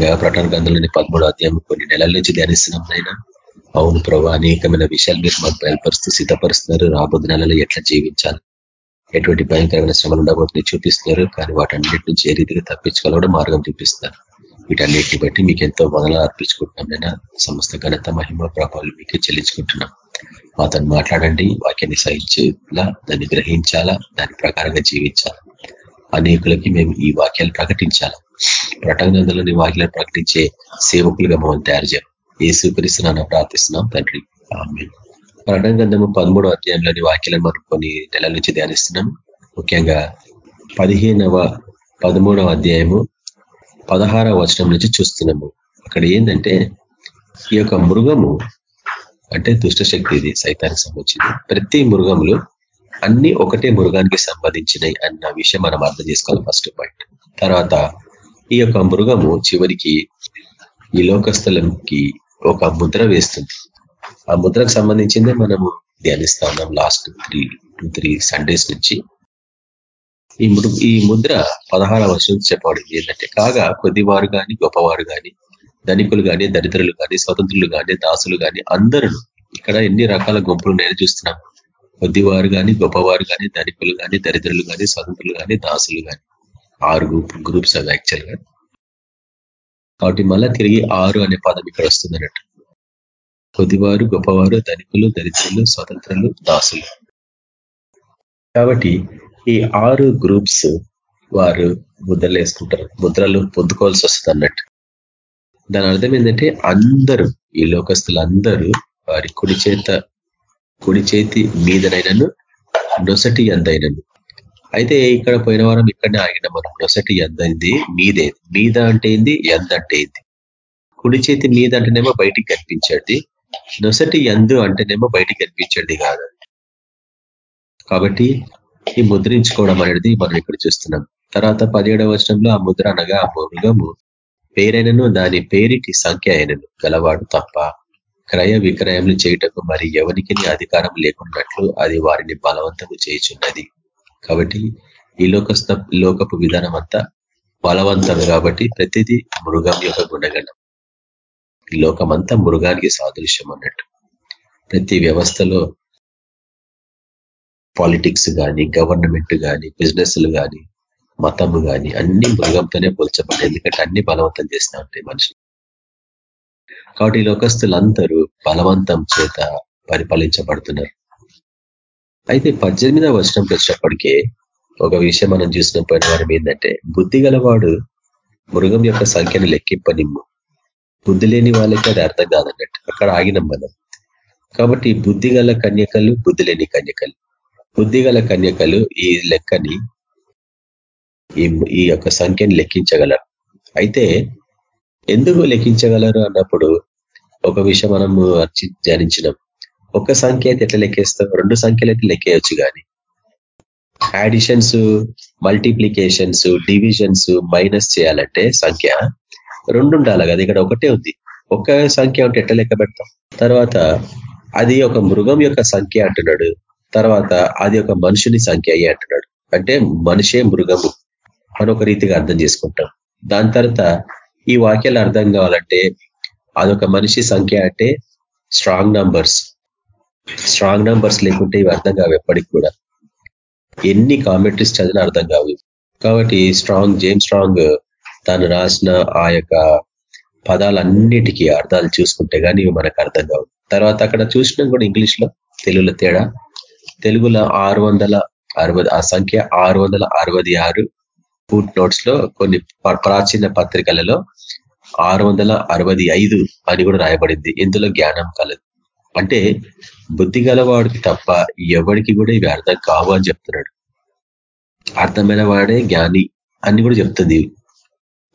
ముఖ్యంగా ప్రటన గ్రంథంలోని పదమూడు అధ్యాయం కొన్ని నెలల నుంచి ధ్యానిస్తున్నాం అయినా అవును ప్రభా అనేకమైన విషయాలు మీరు మాకు బయలుపరుస్తూ సిద్ధపరుస్తున్నారు. రాబోదు నెలలో ఎట్లా జీవించాలి? ఎటువంటి భయంకరమైన శ్రమలు ఉండబోతుంది చూపిస్తున్నారు. కానీ వాటన్నిటి నుంచి ఏ రీతిగా తప్పించుకోవాలో మార్గం చూపిస్తున్నారు. వీటన్నిటిని బట్టి మీకు ఎంతో మొదలు అర్పించుకుంటున్నాం నేను సమస్త ఘనత మహిమ ప్రభావాలు మీకే చెల్లించుకుంటున్నాం. అతను మాట్లాడండి వాక్యాన్ని సహించేలా దాన్ని గ్రహించాలా దాని ప్రకారంగా జీవించాలా. అనేకులకి మేము ఈ వాక్యాలు ప్రకటించాలా? ప్రటనందలోని వాక్యాలను ప్రకటించే సేవకులుగా మమ్మల్ని తయారు చేయాలి. ఏ స్వీకరిస్తున్నానో ప్రార్థిస్తున్నాం తండ్రి. ప్రటంగంధము పదమూడో అధ్యాయంలోని వాక్యాలను మనం కొన్ని నెలల నుంచి ధ్యానిస్తున్నాం. ముఖ్యంగా పదిహేనవ పదమూడవ అధ్యాయము పదహారవ వచనం నుంచి చూస్తున్నాము. అక్కడ ఏంటంటే ఈ యొక్క మృగము అంటే దుష్టశక్తి ఇది సైతానికి సంబంధించింది. ప్రతి మృగములు అన్ని ఒకటే మృగానికి సంబంధించినవి అన్న విషయం మనం అర్థం చేసుకోవాలి ఫస్ట్ పాయింట్. తర్వాత ఈ యొక్క మృగము చివరికి ఈ లోకస్థలంకి ఒక ముద్ర వేస్తుంది. ఆ ముద్రకు సంబంధించిందే మనము ధ్యానిస్తా ఉన్నాం లాస్ట్ త్రీ త్రీ సండేస్ నుంచి. ఈ ఈ ముద్ర పదహార వర్షం చెప్పబడింది. ఏంటంటే కాగా కొద్దివారు కానీ గొప్పవారు కానీ ధనికులు కానీ దరిద్రులు కానీ స్వతంత్రులు కానీ దాసులు కానీ అందరూ ఇక్కడ ఎన్ని రకాల గుంపులు నేను చూస్తున్నాం. కొద్దివారు కానీ గొప్పవారు కానీ ధనికులు కానీ దరిద్రులు కానీ స్వతంత్రులు కానీ దాసులు కానీ ఆరు గ్రూప్ గ్రూప్స్ అవి యాక్చువల్గా కాబట్టి మళ్ళా తిరిగి ఆరు అనే పదం ఇక్కడ వస్తుంది అన్నట్టు కొద్దివారు గొప్పవారు ధనికులు దరిద్రులు స్వతంత్రులు దాసులు. కాబట్టి ఈ ఆరు గ్రూప్స్ వారు ముద్రలు వేసుకుంటారు. ముద్రలు పొందుకోవాల్సి వస్తుంది అన్నట్టు. దాని అర్థం ఏంటంటే అందరూ ఈ లోకస్తులందరూ వారి కుడి చేత కుడి చేతి మీదనైనను నొసటి అందైనను అయితే ఇక్కడ పోయిన వారం ఇక్కడనే ఆగిన మనం. నొసటి ఎందైంది మీదే. మీద అంటే ఏంది? ఎంద అంటే ఏంది? కుడి చేతి మీద అంటేనేమో బయటికి కనిపించండి. నొసటి ఎందు అంటేనేమో బయటికి కనిపించండి కాదు. కాబట్టి ఈ ముద్రించుకోవడం అనేది మనం ఇక్కడ చూస్తున్నాం. తర్వాత పదిహేడవ వచనంలో ఆ ముద్ర అనగా ఆ మృగము పేరైనను దాని పేరిటి సంఖ్య అయినను గలవాడు తప్ప క్రయ విక్రయములు చేయుటకు మరి ఎవరికి అధికారం లేకున్నట్లు అది వారిని బలవంతము చేయుచున్నది. కాబట్టి ఈ లోకస్థ లోకపు విధానం అంతా బలవంతం కాబట్టి ప్రతిదీ మృగం యొక్క గుణగణం. ఈ లోకమంతా మృగానికి సాదృశ్యం అన్నట్టు ప్రతి వ్యవస్థలో పాలిటిక్స్ కానీ గవర్నమెంట్ కానీ బిజినెస్లు కానీ మతము కానీ అన్ని మృగంతోనే పోల్చబడ్డాయి. ఎందుకంటే అన్ని బలవంతం చేస్తూ ఉంటాయి మనుషులు. కాబట్టి లోకస్తులందరూ బలవంతం చేత పరిపాలించబడుతున్నారు. అయితే పద్దెనిమిదవ వచనంకి వచ్చినప్పటికే ఒక విషయం మనం చూసిన పోయిన వారం ఏంటంటే బుద్ధి గలవాడు మృగం యొక్క సంఖ్యను లెక్కింపనిమ్ము. బుద్ధి లేని వాళ్ళకి అది అర్థం కాదన్నట్టు. అక్కడ ఆగినాం మనం. కాబట్టి బుద్ధి గల కన్యకలు బుద్ధి లేని కన్యకలు. బుద్ధి గల కన్యకలు ఈ లెక్కని ఈ యొక్క సంఖ్యని లెక్కించగలరు. అయితే ఎందుకు లెక్కించగలరు అన్నప్పుడు ఒక విషయం మనము ధ్యానించినాం. ఒక సంఖ్య అయితే ఎట్లా లెక్కేస్తాం రెండు సంఖ్యలు అయితే లెక్కేయచ్చు కానీ యాడిషన్స్ మల్టిప్లికేషన్స్ డివిజన్స్ మైనస్ చేయాలంటే సంఖ్య రెండు ఉండాలి కదా. ఇక్కడ ఒకటే ఉంది. ఒక సంఖ్య ఉంటే ఎట్లా లెక్క పెడతాం? తర్వాత అది ఒక మృగం యొక్క సంఖ్య అంటున్నాడు. తర్వాత అది ఒక మనుషుని సంఖ్య అయ్యి అంటున్నాడు. అంటే మనిషే మృగము అని ఒక రీతిగా అర్థం చేసుకుంటాం. దాని తర్వాత ఈ వాక్యాలు అర్థం కావాలంటే అదొక మనిషి సంఖ్య అంటే స్ట్రాంగ్ నంబర్స్ స్ట్రాంగ్ నంబర్స్ లేకుంటే ఇవి అర్థం కావు ఎప్పటికి కూడా. ఎన్ని కామెంట్రీస్ చదివిన అర్థం కావు కాబట్టి స్ట్రాంగ్ జేమ్ స్ట్రాంగ్ తను రాసిన ఆ యొక్క పదాలన్నిటికీ అర్థాలు చూసుకుంటే కానీ ఇవి మనకు అర్థం కావు. తర్వాత అక్కడ చూసినాం కూడా ఇంగ్లీష్లో తెలుగులో తేడా. తెలుగులో ఆరు వందల అరవై ఆ సంఖ్య ఆరు వందల అరవై ఆరు ఫుడ్ నోట్స్లో కొన్ని ప్రాచీన పత్రికలలో ఆరు వందల అరవై ఐదు అని కూడా రాయబడింది. ఇందులో జ్ఞానం కలదు. అంటే బుద్ధి గలవాడికి తప్ప ఎవరికి కూడా ఇవి అర్థం కావు అని చెప్తున్నాడు. అర్థమైన వాడే జ్ఞాని అని కూడా చెప్తుంది.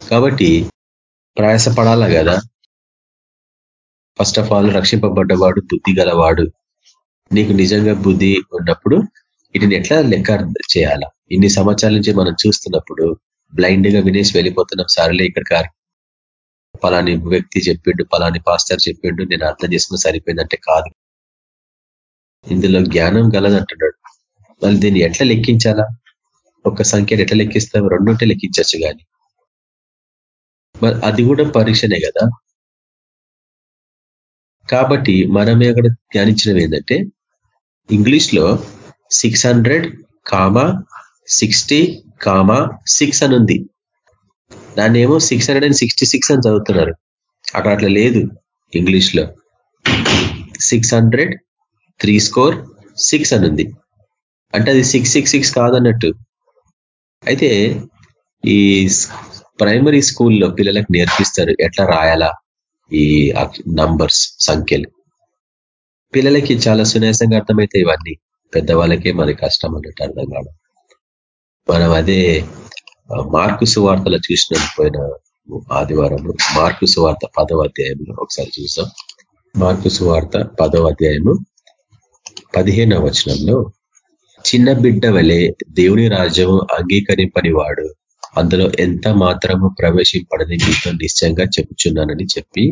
కాబట్టి ప్రయాసపడాలా కదా? ఫస్ట్ ఆఫ్ ఆల్ రక్షింపబడ్డవాడు బుద్ధి గలవాడు. నీకు నిజంగా బుద్ధి ఉన్నప్పుడు వీటిని ఎట్లా లెక్క చేయాలా? ఇన్ని సంవత్సరాల నుంచి మనం చూస్తున్నప్పుడు బ్లైండ్గా వినేసి వెళ్ళిపోతున్నాం. సరేలే ఇక్కడ పలాని వ్యక్తి చెప్పిండు పలాని పాస్టర్ చెప్పిండు నేను అర్థం చేసుకుని సరిపోయిందంటే కాదు. ఇందులో జ్ఞానం గలదంటున్నాడు. మళ్ళీ దీన్ని ఎట్లా లెక్కించాలా? ఒక సంఖ్యను ఎట్లా లెక్కిస్తాం? రెండుంటే లెక్కించచ్చు కానీ. అది కూడా పరీక్షనే కదా? కాబట్టి మనమే అక్కడ ధ్యానించినవి ఏంటంటే ఇంగ్లీష్లో six hundred comma sixty comma six అని ఉంది. దాన్ని ఏమో six hundred and sixty six అని చదువుతున్నారు. అక్కడ అట్లా లేదు ఇంగ్లీష్లో six hundred three score six అని ఉంది అంటే అది సిక్స్ సిక్స్ సిక్స్ కాదన్నట్టు. అయితే ఈ ప్రైమరీ స్కూల్లో పిల్లలకు నేర్పిస్తారు ఎట్లా రాయాలా ఈ నంబర్స్ సంఖ్యలు. పిల్లలకి చాలా సునాయాసంగా అర్థమైతే ఇవన్నీ. పెద్దవాళ్ళకే మరి కష్టం అన్నట్టు అర్థం కాదు మనం అదే మార్కు సువార్తలో చూసిన పోయిన ఆదివారం మార్కు సువార్త పదవ అధ్యాయంలో ఒకసారి చూసాం మార్కు సువార్త పదవ అధ్యాయము పదిహేనవ వచనంలో చిన్న బిడ్డ వలె దేవుని రాజ్యం అంగీకరింపని వాడు అందులో ఎంత మాత్రము ప్రవేశింపడని మీతో నిశ్చయంగా చెప్పుచున్నానని చెప్పి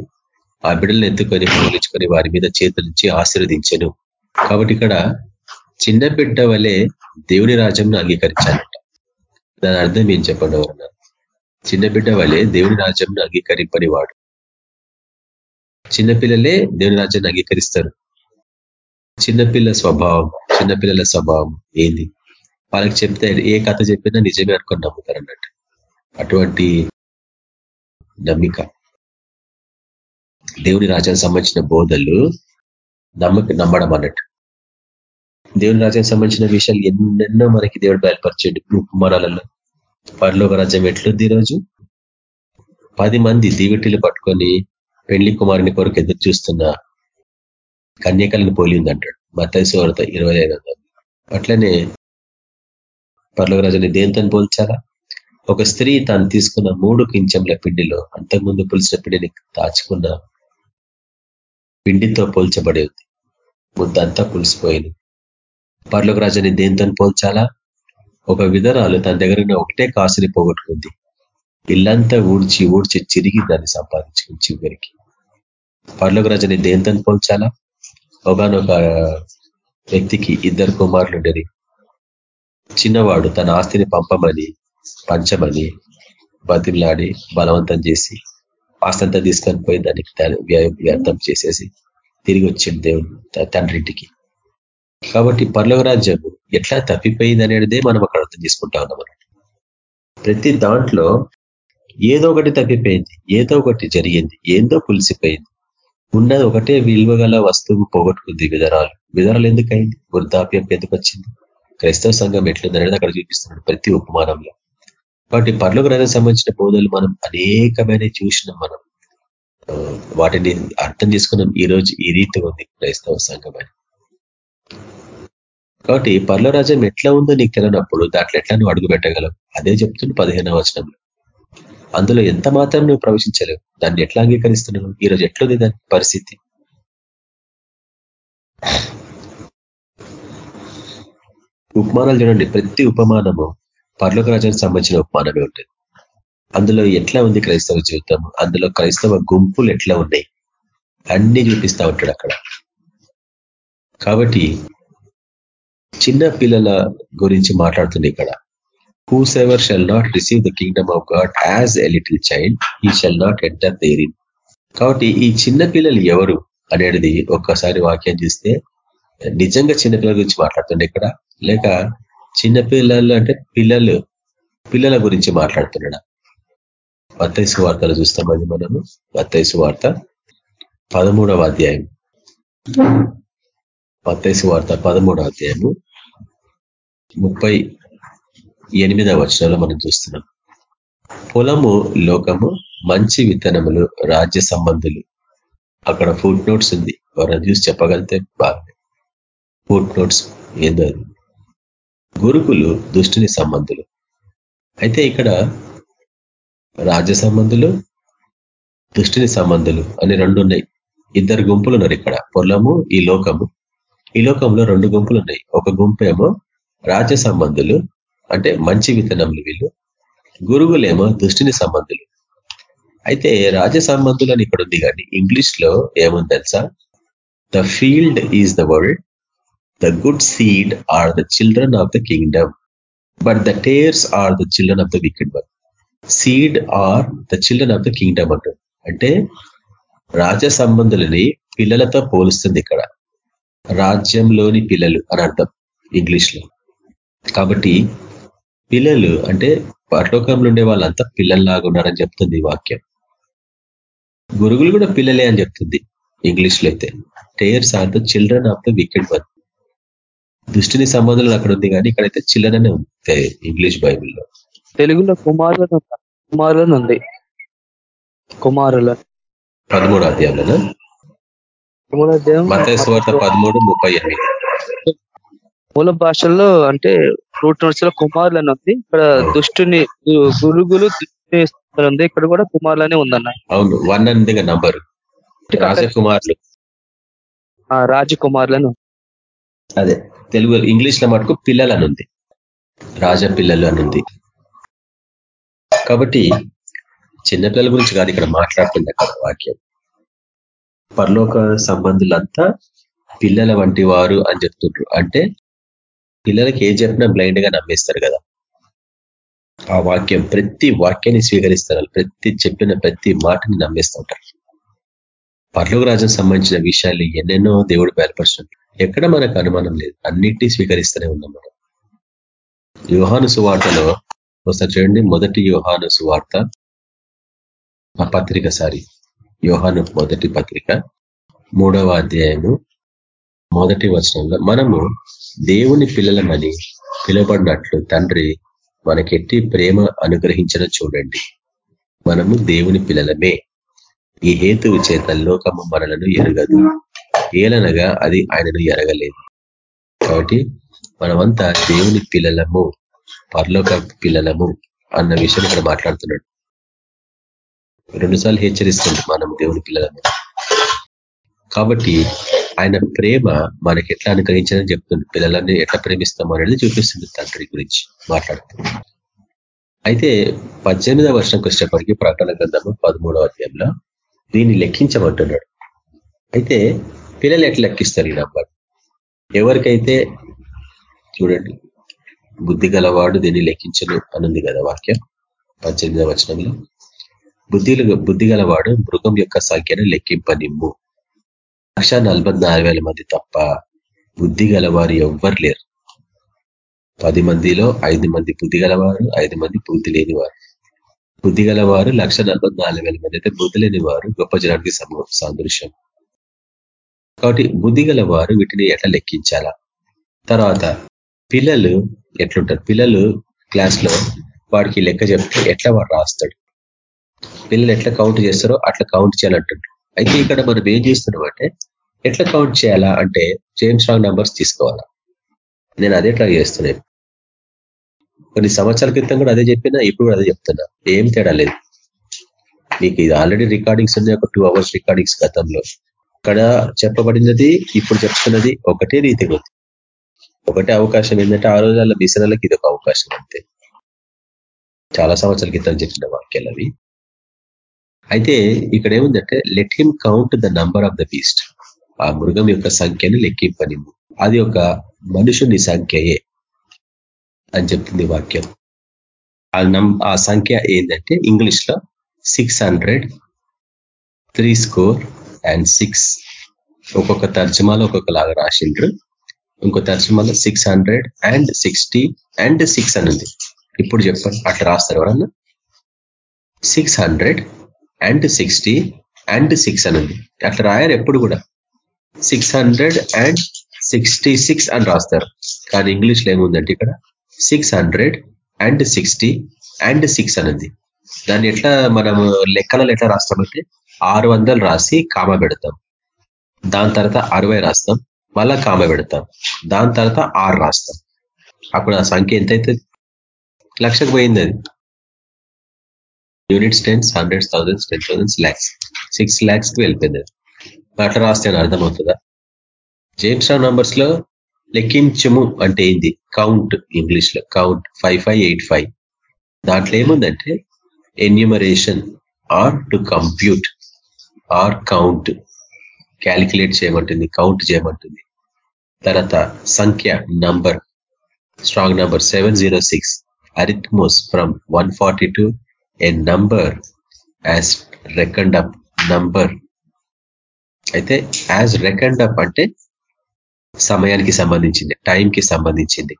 ఆ బిడ్డలను ఎత్తుకొని పోలించుకొని వారి మీద చేతులించి ఆశీర్వదించను. కాబట్టి ఇక్కడ చిన్న బిడ్డ వలె దేవుని రాజ్యంను అంగీకరించాలంట. దాని అర్థం ఏం చెప్పండి ఎవరన్నా? చిన్న బిడ్డ వలె దేవుని రాజ్యంను అంగీకరింపని వాడు చిన్నపిల్లలే దేవుని రాజ్యాన్ని అంగీకరిస్తారు. చిన్నపిల్ల స్వభావం చిన్నపిల్లల స్వభావం ఏంది? వాళ్ళకి చెప్తే ఏ కథ చెప్పినా నిజమే అనుకొని నమ్ముతారు అన్నట్టు అటువంటి నమ్మిక. దేవుని రాజ్యానికి సంబంధించిన బోధలు నమ్మక నమ్మడం అన్నట్టు. దేవుని రాజ్యానికి సంబంధించిన విషయాలు ఎన్నెన్నో మనకి దేవుడు బయలుపరచండి ఉపమానాలలో పరలోక రాజ్యం ఎట్లుంది ఈరోజు? పది మంది దీవెట్టిలు పట్టుకొని పెళ్ళి కుమారుని కొరకు ఎదురు చూస్తున్న కన్యకలను పోలి ఉందంటాడు మతైసు వార్త ఇరవై ఐదు అట్లనే పర్లోకరాజుని దేంతో పోల్చాలా? ఒక స్త్రీ తాను తీసుకున్న మూడు కించంల పిండిలో అంతకుముందు పులిసిన పిండిని దాచుకున్న పిండితో పోల్చబడి ఉంది. ముద్దంతా పులిసిపోయింది. పర్లోక రాజుని దేంతో పోల్చాలా? ఒక విధరాలు తన దగ్గర ఉన్న ఒకటే కాసుని పోగొట్టుకుంది. ఇల్లంతా ఊడ్చి ఊడ్చి చిరిగి దాన్ని సంపాదించుకుని చివరికి. పర్లోక దేంతో పోల్చాలా? ఒకనొక వ్యక్తికి ఇద్దరు కుమారులు ఉండేది చిన్నవాడు తన ఆస్తిని పంపమని పంచమని బతిలాడి బలవంతం చేసి ఆస్తంతా తీసుకొని పోయి దానికి వ్యర్థం చేసేసి తిరిగి వచ్చింది దేవుడు తండ్రింటికి. కాబట్టి పర్లోక రాజ్యం ఎట్లా తప్పిపోయింది అనేదే మనం అక్కడ అర్థం చేసుకుంటా ఉన్నాం ప్రతి దాంట్లో ఏదో ఒకటి తప్పిపోయింది ఏదో ఒకటి జరిగింది ఏందో కులిసిపోయింది. ఉన్నది ఒకటే విలువగల వస్తువు పోగొట్టుకుంది విధరాలు విధరాలు ఎందుకైంది? వృద్ధాప్యం ఎందుకు వచ్చింది క్రైస్తవ సంఘం ఎట్లుందనేది అక్కడ చూపిస్తున్నాడు ప్రతి ఉపమానంలో. కాబట్టి పర్లోక రాజానికి సంబంధించిన బోధలు మనం అనేకమైన చూసినాం మనం వాటిని అర్థం చేసుకున్నాం ఈ రోజు ఈ రీతి ఉంది క్రైస్తవ సంఘం అని. కాబట్టి పర్లరాజ్యం ఎట్లా ఉందో నీకు తెలియనప్పుడు దాంట్లో ఎట్లా నువ్వు అడుగు పెట్టగలవు అదే చెప్తుంది పదిహేనవ వచనంలో. అందులో ఎంత మాత్రం నువ్వు ప్రవేశించలేవు. దాన్ని ఎట్లా అంగీకరిస్తున్నావు? ఈరోజు ఎట్లుంది దాని పరిస్థితి? ఉపమానాలు చూడండి. ప్రతి ఉపమానము పర్లోక రాజ్యానికి సంబంధించిన ఉపమానమే ఉంటుంది. అందులో ఎట్లా ఉంది క్రైస్తవ జీవితం? అందులో క్రైస్తవ గుంపులు ఎట్లా ఉన్నాయి? అన్ని చూపిస్తూ ఉంటాడు అక్కడ. కాబట్టి చిన్న పిల్లల గురించి మాట్లాడుతుంది ఇక్కడ. Whosoever shall not receive the kingdom of God as a little child he shall not enter therein కాబట్టి ఈ చిన్న పిల్లలు ఎవరు అనేది ఒక్కసారి వాక్యం చూస్తే నిజంగా చిన్నపిల్లల గురించి మాట్లాడుతుండే ఇక్కడ. లేక చిన్నపిల్లలు అంటే పిల్లలు పిల్లల గురించి మాట్లాడుతున్నాడా వత్తైసు వార్తలు చూస్తామని మనము. వత్తైసు వార్త పదమూడవ అధ్యాయం. వత్తైసు వార్త పదమూడవ అధ్యాయము ముప్పై ఎనిమిదవ వచనంలో మనం చూస్తున్నాం. పొలము లోకము మంచి విత్తనములు రాజ్య సంబంధులు. అక్కడ ఫుడ్ నోట్స్ ఉంది. ఎవరైనా చూసి చెప్పగలితే బాగా ఫుడ్ నోట్స్ ఏందో గురుకులు దుష్టిని సంబంధులు. అయితే ఇక్కడ రాజ్య సంబంధులు దుష్టిని సంబంధులు అని రెండు ఉన్నాయి. ఇద్దరు గుంపులు ఉన్నారు ఇక్కడ. పొలము ఈ లోకము. ఈ లోకంలో రెండు గుంపులు ఉన్నాయి. ఒక గుంపు ఏమో రాజ్య సంబంధులు అంటే మంచి విత్తనములు వీళ్ళు. గురువులేమో దుష్టిని సంబంధులు. అయితే రాజ సంబంధులు అని ఇక్కడ ఉంది కానీ ఇంగ్లీష్లో ఏముంది తెలుసా? The field is the world the good seed are the children of the kingdom but the tares are the children of the wicked one seed are the children of the kingdom అంటారు అంటే రాజ సంబంధులని పిల్లలతో పోలుస్తుంది ఇక్కడ. రాజ్యంలోని పిల్లలు అని అర్థం ఇంగ్లీష్లో కాబట్టి పిల్లలు అంటే పరలోకంలో ఉండే వాళ్ళంతా పిల్లల్లాగా ఉన్నారని చెప్తుంది ఈ వాక్యం. గురుగులు కూడా పిల్లలే అని చెప్తుంది ఇంగ్లీష్లో అయితే. Tares are the children of the wicked one. దృష్టిని సంబంధం అక్కడ ఉంది కానీ ఇక్కడైతే చిల్డ్రన్ అనే ఉంది ఇంగ్లీష్ బైబిల్లో. తెలుగులో కుమారులను కుమారులను ఉంది. కుమారుల. పదమూడు అధ్యాయంలో పదమూడు ముప్పై ఎనిమిది. మూల భాషల్లో అంటే రూట్ నోట్స్లో కుమారులని ఉంది. ఇక్కడ దుష్టుని గురుగులు ఉంది. ఇక్కడ కూడా కుమారులనే ఉందన్న. అవును వన్ అంది నంబర్. రాజకుమారులు. రాజకుమారులను. అదే తెలుగు ఇంగ్లీష్లో మటుకు పిల్లలు అనుంది రాజ పిల్లలు అనుంది కాబట్టి చిన్నపిల్లల గురించి కాదు ఇక్కడ మాట్లాడుతుంది అక్కడ వాక్యం. పరలోక సంబంధులంతా పిల్లల వంటి వారు అని చెప్తుండ్రు. అంటే పిల్లలకి ఏం చెప్పినా బ్లైండ్గా నమ్మేస్తారు కదా. ఆ వాక్యం ప్రతి వాక్యాన్ని స్వీకరిస్తారు. ప్రతి చెప్పిన ప్రతి మాటని నమ్మేస్తూ ఉంటారు. పర్లోక రాజం సంబంధించిన విషయాలు ఎన్నెన్నో దేవుడు బయలుపరచడం ఎక్కడ మనకు అనుమానం లేదు. అన్నిటినీ స్వీకరిస్తూనే ఉన్నాం మనం. యుహాను సువార్తలో ఒకసారి చూడండి. మొదటి యోహాను సువార్త ఆ పత్రిక సారి యోహాను మొదటి పత్రిక మూడవ అధ్యాయము మొదటి వచనంలో మనము దేవుని పిల్లలమని పిలబడినట్లు తండ్రి మనకెట్టి ప్రేమ అనుగ్రహించడం చూడండి. మనము దేవుని పిల్లలమే. ఈ హేతువు చేత లోకము మనలను ఎరగదు. ఏలనగా అది ఆయనను ఎరగలేదు. కాబట్టి మనమంతా దేవుని పిల్లలము పరలోక పిల్లలము అన్న విషయం ఇక్కడ మాట్లాడుతున్నాడు. రెండుసార్లు హెచ్చరిస్తుంది మనం దేవుని పిల్లలము. కాబట్టి ఆయన ప్రేమ మనకి ఎట్లా అనుగ్రహించాలని చెప్తుంది. పిల్లలని ఎట్లా ప్రేమిస్తాం అనేది చూపిస్తుంది తండ్రి గురించి మాట్లాడుతుంది అయితే పద్దెనిమిదవ వర్షంకి వచ్చేప్పటికి ప్రకటన గ్రంథము పదమూడవ అధ్యాయంలో దీన్ని లెక్కించమంటున్నాడు అయితే పిల్లలు ఎట్లా లెక్కిస్తారు ఈ నంబర్? ఎవరికైతే చూడండి బుద్ధి గలవాడు దీన్ని లెక్కించను అనుంది కదా వాక్యం పద్దెనిమిదవ వచనంలో. బుద్ధి బుద్ధి గలవాడు మృగం యొక్క సంఖ్యను లెక్కింపనిమ్ము. లక్ష మంది తప్ప బుద్ధి గలవారు ఎవ్వరు లేరు. పది మందిలో ఐదు మంది బుద్ధి గలవారు ఐదు మంది బుద్ధి లేనివారు. బుద్ధి గలవారు లక్ష మంది అయితే బుద్ధి లేని వారు గొప్ప జనానికి సాదృశ్యం. కాబట్టి బుద్ధి గలవారు వీటిని ఎట్లా లెక్కించాలా? తర్వాత పిల్లలు ఎట్లుంటారు? పిల్లలు క్లాస్లో వాడికి లెక్క చెప్తే ఎట్లా వాడు రాస్తాడు? పిల్లలు ఎట్లా కౌంట్ చేస్తారో అట్లా కౌంట్ చేయాలంటాడు. అయితే ఇక్కడ మనం ఏం చేస్తున్నాం అంటే ఎట్లా కౌంట్ చేయాలా అంటే జేమ్స్ రాంగ్ నంబర్స్ తీసుకోవాలా. నేను అదే ట్రై చేస్తున్నాను కొన్ని సంవత్సరాల క్రితం కూడా అదే చెప్పినా ఇప్పుడు అదే చెప్తున్నా. ఏం తేడా లేదు. మీకు ఇది ఆల్రెడీ రికార్డింగ్స్ ఉన్నాయి ఒక టూ అవర్స్ రికార్డింగ్స్ గతంలో. ఇక్కడ చెప్పబడినది ఇప్పుడు చెప్తున్నది ఒకటే రీతిగా ఉంది ఒకటే అవకాశం ఏంటంటే ఆ రోజుల్లో మిషనలకు ఇది ఒక అవకాశం అంతే. చాలా సంవత్సరాల క్రితం చెప్పిన వాక్యాలు అవి. అయితే ఇక్కడ ఏముందంటే let him count the number of the beast ఆ మృగం యొక్క సంఖ్యను లెక్కింపని అది ఒక మనుషుని సంఖ్యయే అని చెప్తుంది వాక్యం. ఆ నం ఆ సంఖ్య ఏంటంటే ఇంగ్లీష్లో six hundred three score and six ఒక్కొక్క తర్జమాలో ఒక్కొక్కలాగా రాసిండ్రు. ఇంకో తర్జమాలో six hundred and sixty and six అని ఉంది. ఇప్పుడు చెప్పండి అట్లా రాస్తారు ఎవరన్నా? Six hundred and sixty and six అని ఉంది. అట్లా రాయారు ఎప్పుడు కూడా. Six hundred and sixty six అని రాస్తారు. కానీ ఇంగ్లీష్లో ఏముందంటే ఇక్కడ? Six hundred and sixty and six ఉంది. దాన్ని ఎట్లా మనము లెక్కలలో ఎట్లా రాస్తామంటే ఆరు వందలు రాసి కామ పెడతాం. దాని తర్వాత అరవై రాస్తాం. మళ్ళా కామ పెడతాం. దాని తర్వాత ఆరు రాస్తాం. అప్పుడు ఆ సంఖ్య ఎంతైతే లక్షకు పోయింది అది. Units tens hundreds thousands ten thousands lakhs six ల్యాక్స్కి వెళ్ళిపోయింది. అట్లా రాస్తే అని అర్థమవుతుందా? జేమ్స్ రావ్ నంబర్స్లో లెక్కించము అంటే ఏంది? కౌంట్ ఇంగ్లీష్లో. Count five five eight five దాంట్లో ఏముందంటే enumeration or to compute or count calculate చేయమంటుంది count చేయమంటుంది. తర్వాత సంఖ్య number strong number seven zero six అరిథ్మోస్ from one forty two a number as reckoned up number అయితే as reckoned up అంటే సమయానికి సంబంధించింది టైంకి సంబంధించింది.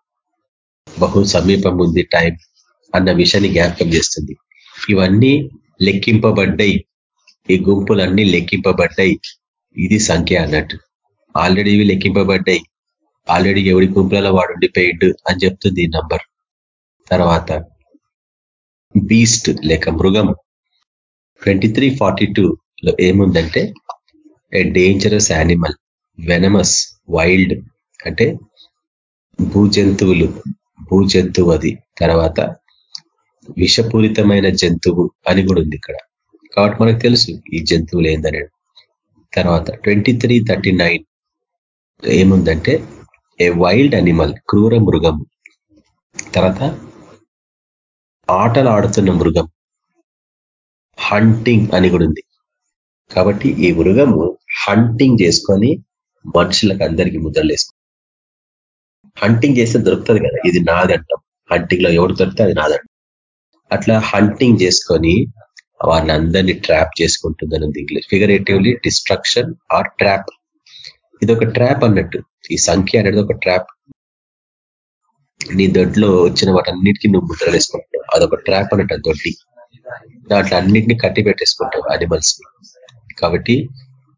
బహు సమీపం ఉంది టైం అన్న విషయాన్ని జ్ఞాపకం చేస్తుంది. ఇవన్నీ లెక్కింపబడ్డాయి. ఈ గుంపులన్నీ లెక్కింపబడ్డాయి. ఇది సంఖ్య అన్నట్టు. ఆల్రెడీ ఇవి లెక్కింపబడ్డాయి. ఆల్రెడీ ఎవడి గుంపులలో వాడు ఉండిపోయిండు అని చెప్తుంది ఈ నంబర్ తర్వాత బీస్ట్ లేక మృగం. ట్వంటీ త్రీ ఫార్టీ టూలో ఏముందంటే a dangerous animal venomous wild అంటే భూజంతువులు భూజంతువు అది తర్వాత విషపూరితమైన జంతువు అని కూడా ఉంది ఇక్కడ. కాబట్టి మనకు తెలుసు ఈ జంతువులు ఏందని తర్వాత ట్వంటీ త్రీ థర్టీ నైన్ ఏముందంటే ఏ వైల్డ్ అనిమల్ క్రూర మృగం తర్వాత ఆటలు ఆడుతున్న మృగం. హంటింగ్ అని కూడా ఉంది. కాబట్టి ఈ మృగము హంటింగ్ చేసుకొని మనుషులకు అందరికీ ముద్రలు వేసుకుంది హంటింగ్ చేస్తే దొరుకుతుంది కదా? ఇది నాదంటాం హంటింగ్లో ఎవడు దొరికితే అది నాదంటాం అట్లా హంటింగ్ చేసుకొని వాళ్ళందరినీ ట్రాప్ చేసుకుంటుందని ఉంది English figuratively destruction or trap ఇది ఒక ట్రాప్ అన్నట్టు. ఈ సంఖ్య అనేది ఒక ట్రాప్ నీ దొడ్లో వచ్చిన వాటన్నిటికీ నువ్వు ముద్రలు వేసుకుంటావు అదొక ట్రాప్ అన్నట్టు దొడ్డి. దాంట్లో అన్నిటిని కట్టి పెట్టేసుకుంటావు అనిమల్స్ని. కాబట్టి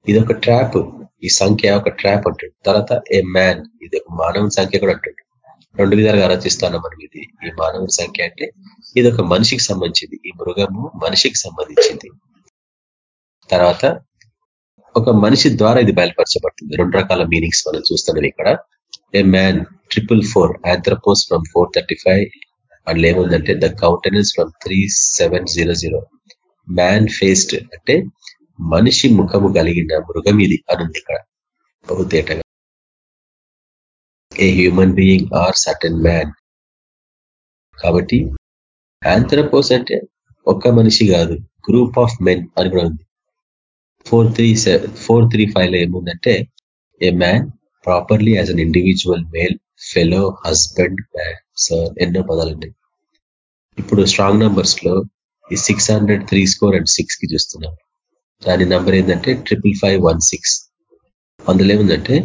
ఇది ఒక ట్రాప్ ఈ సంఖ్య ఒక ట్రాప్ అంటాడు. తర్వాత ఏ మ్యాన్ ఇది ఒక మానవ సంఖ్య కూడా అంటాడు. రెండు విధాలుగా ఆలోచిస్తాను మనం ఇది. ఈ మానవుని సంఖ్య అంటే ఇది ఒక మనిషికి సంబంధించింది. ఈ మృగము మనిషికి సంబంధించింది. తర్వాత ఒక మనిషి ద్వారా ఇది బయలుపరచబడుతుంది. రెండు రకాల మీనింగ్స్ మనం చూస్తున్నాం ఇక్కడ. A man triple four anthropos from four thirty five అందులో ఏముందంటే the countenance from three seven zero zero man faced అంటే మనిషి ముఖము కలిగిన మృగం ఇది అనుంది ఇక్కడ. బహుతేటగా. A human being or certain man కాబట్టి ఆంథ్రపోస్ అంటే ఒక్క మనిషి కాదు గ్రూప్ ఆఫ్ మెన్ అని కూడా ఉంది. ఫోర్ త్రీ ఫోర్ త్రీ ఫైవ్లో ఏముందంటే a man properly as an individual male fellow husband sir ఎన్నో పదాలు ఉన్నాయి ఇప్పుడు స్ట్రాంగ్ నంబర్స్లో ఈ six hundred three score and సిక్స్కి చూస్తున్నాం. దాని నంబర్ ఏంటంటే ట్రిపుల్ ఫైవ్ వన్ సిక్స్ అందులో ఏముందంటే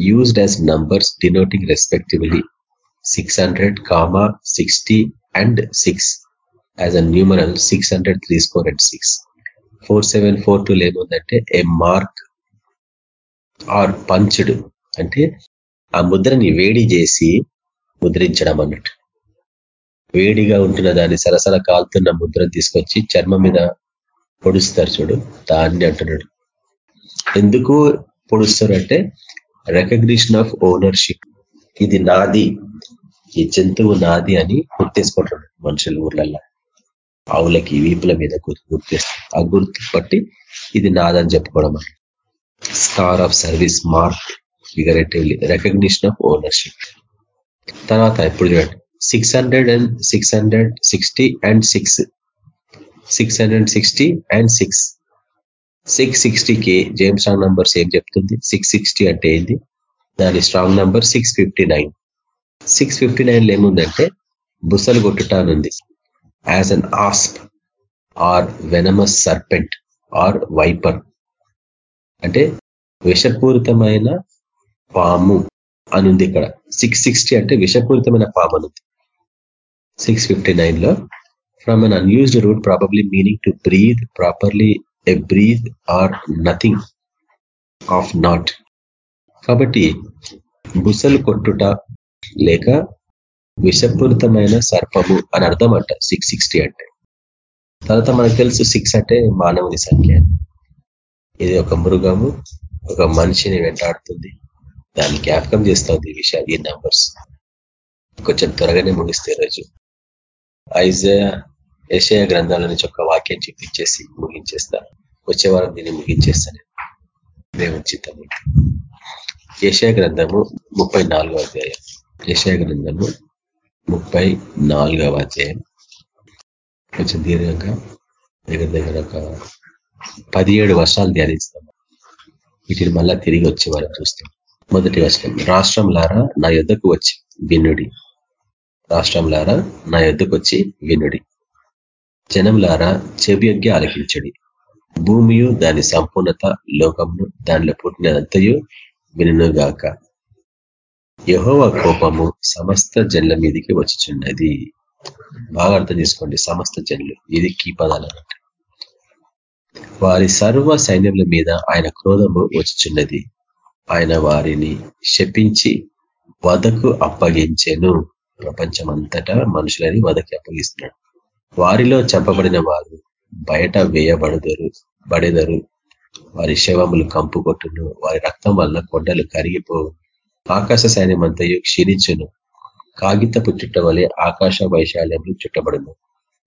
used as numbers denoting respectively six hundred comma sixty and six as a numeral six hundred three score and six four seven four టూలో ఏముందంటే ఏ mark or పంచుడు అంటే ఆ ముద్రని వేడి చేసి ముద్రించడం అన్నట్టు. వేడిగా ఉంటున్న దాన్ని సరసర కాలుతున్న ముద్రను తీసుకొచ్చి చర్మం మీద పొడుస్తారు చూడు దాన్ని అంటున్నాడు. ఎందుకు పొడుస్తారు అంటే రికగ్నిషన్ ఆఫ్ ఓనర్షిప్ ఇది నాది ఈ జంతువు నాది అని గుర్తేసుకుంటాడు మనుషుల ఊర్లల్లో. ఆవులకి వీపుల మీద గుర్తు గుర్తేస్తారు. ఆ గుర్తు బట్టి ఇది నాదని చెప్పుకోవడం అని star of service mark figuratively recognition of ownership. తర్వాత ఇప్పుడు చూడండి. Six hundred and six hundred sixty and six six hundred sixty and six. Six సిక్స్టీకి James Strong numbers ఏం చెప్తుంది? సిక్స్ సిక్స్టీ అంటే ఏంది? దాని strong number six fifty nine. Six fifty నైన్లో ఏముందంటే బుసలు కొట్టుటానుంది as an asp or venomous serpent or viper. అంటే విషపూరితమైన పాము అని ఉంది ఇక్కడ. సిక్స్ సిక్స్టీ అంటే విషపూరితమైన పాము అనుంది. సిక్స్ ఫిఫ్టీ నైన్లో from an unused root probably meaning to breathe properly a breath or nothing of not కాబట్టి బుసలు కొట్టుట లేక విషపూరితమైన సర్పము అని అర్థం అంట. సిక్స్ సిక్స్టీ అంటే. తర్వాత మనకు తెలుసు సిక్స్ అంటే మానవుని సంఖ్య ఇది ఒక మృగము ఒక మనిషిని వెంటాడుతుంది. దాన్ని జ్ఞాపకం చేస్తుంది ఈ విషయాలు ఈ నంబర్స్ కొంచెం త్వరగానే ముగిస్తే రోజు. ఐజయ ఏషయ గ్రంథాల నుంచి ఒక వాక్యం చూపించేసి ముగించేస్తా. వచ్చే వారం దీన్ని ముగించేస్తాను. దేవుని చిత్తము. ఏషయ గ్రంథము ముప్పై నాలుగవ అధ్యాయం. ఏషయ గ్రంథము ముప్పై నాలుగవ అధ్యాయం. కొంచెం దీర్ఘంగా దగ్గర దగ్గర ఒక పదిహేడు వర్షాలు ధ్యానిస్తాం. వీటిని మళ్ళా తిరిగి వచ్చే వారు చూస్తాం. మొదటి వర్షం రాష్ట్రంలారా నా యుద్ధకు వచ్చి వినుడి. రాష్ట్రంలారా నా యుద్ధకు వచ్చి వినుడి. జనంలారా చెవియొగ్గి ఆలకించుడి. భూమియు దాని సంపూర్ణత లోకమును దానిలో పుట్టినంతయు వినుగాక యహోవ కోపము సమస్త జన్ల మీదికి వచ్చిచున్నది. బాగా అర్థం చేసుకోండి సమస్త జన్లు. ఇది కీ పదాలు వారి సర్వ సైన్యముల మీద ఆయన క్రోధము వచ్చుచున్నది. ఆయన వారిని శపించి వదకు అప్పగించెను. ప్రపంచమంతటా మనుషులని వదకి అప్పగిస్తున్నాడు. వారిలో చంపబడిన వారు బయట వేయబడదరు బడెదరు. వారి శవములు కంపు కొట్టును వారి రక్తం వల్ల కొండలు కరిగిపోవు. ఆకాశ సైన్యమంతయు క్షీణించును. కాగితపు చుట్ట వలె ఆకాశ వైశాల్యములు చుట్టబడును.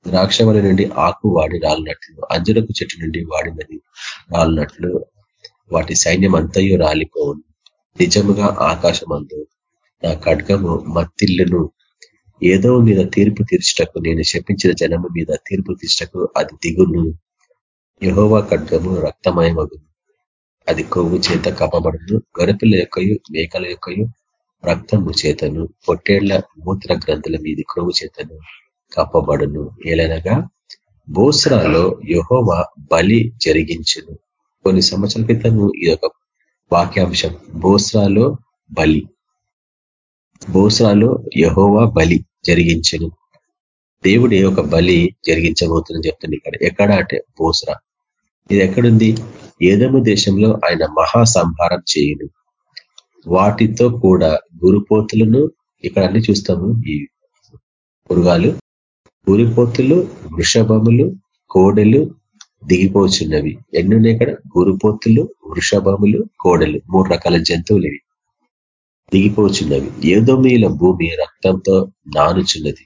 ద్రాక్షవలి నుండి ఆకు వాడి రాలినట్లు అంజరపు చెట్టు నుండి వాడినది రాలినట్లు వాటి సైన్యం అంతయు రాలిపోవును. నిజముగా ఆకాశమందు నా ఖడ్గము మత్తిల్లును. ఏదో మీద తీర్పు తీర్చటకు నేను శపించిన జనము మీద తీర్పు తీర్చటకు అది దిగును. యహోవా ఖడ్గము రక్తమయమగును. అది కొవ్వు చేత కప్పబడును గొరపిల్ల యొక్కయు మేకల యొక్కయు రక్తము చేతను. పొట్టేళ్ళ మూత్ర గ్రంథుల మీది క్రొవ్వు చేతను. కప్పబడును ఏలనగా బోస్రాలో యహోవా బలి జరిగించును. కొన్ని సంవత్సరాల క్రితము ఇది ఒక వాక్యాంశం. బోస్రాలో బలి. బోస్రాలో యహోవా బలి జరిగించను. దేవుడే ఒక బలి జరిగించబోతుందని చెప్తుంది ఇక్కడ. ఎక్కడ అంటే బోస్రా. ఇది ఎక్కడుంది? ఏదము దేశంలో ఆయన మహా సంహారం చేయును. వాటితో కూడా గురుపోతులను ఇక్కడ అన్ని చూస్తాము. ఈ మృగాలు గురిపోతులు వృషభములు కోడెలు దిగిపోచున్నవి. ఎన్నున్నాయి ఇక్కడ? గురుపోతులు వృషభములు కోడెలు. మూడు రకాల జంతువులు ఇవి. దిగిపోచున్నవి. ఏదో మీల భూమి రక్తంతో నానుచున్నది.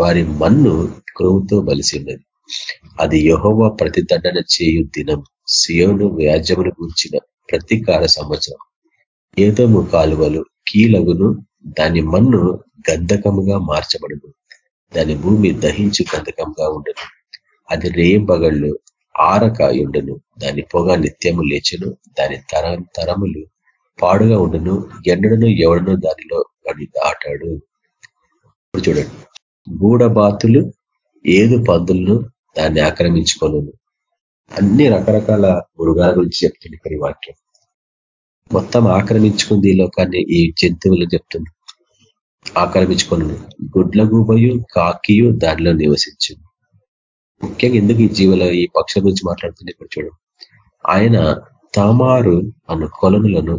వారి మన్ను క్రొవ్వుతో బలిసి ఉన్నది అది యహోవ ప్రతిదండన చేయు దినం సియోను వ్యాజ్యమును గురించిన ప్రతీకార సంవత్సరం. ఏదోము కాలువలు కీలగును దాని మన్ను గంధకముగా మార్చబడును. దాని భూమి దహించి గంధకంగా ఉండను. అది రేయింబగళ్ళు ఆరక ఉండను. దాని పొగ నిత్యము లేచను. దాని తర తరములు పాడుగా ఉండను. ఎండను ఎవడను దానిలో పడి దాటాడు. ఇప్పుడు చూడండి. గూడబాతులు ఏదు పందులను దాన్ని ఆక్రమించుకోను అన్ని రకరకాల మృగాల గురించి చెప్తుంది ఇక్కడ వాక్యం మొత్తం ఆక్రమించుకుంది ఈ లోకాన్ని ఈ జంతువులు చెప్తుంది. ఆక్రమించుకొని. గుడ్ల గూబయు కాకియు దానిలో నివసించు. ముఖ్యంగా ఎందుకు ఈ జీవుల ఈ పక్షుల గురించి మాట్లాడుతుంది ఇప్పుడు చూడు. ఆయన తామారు అన్న కొలనులను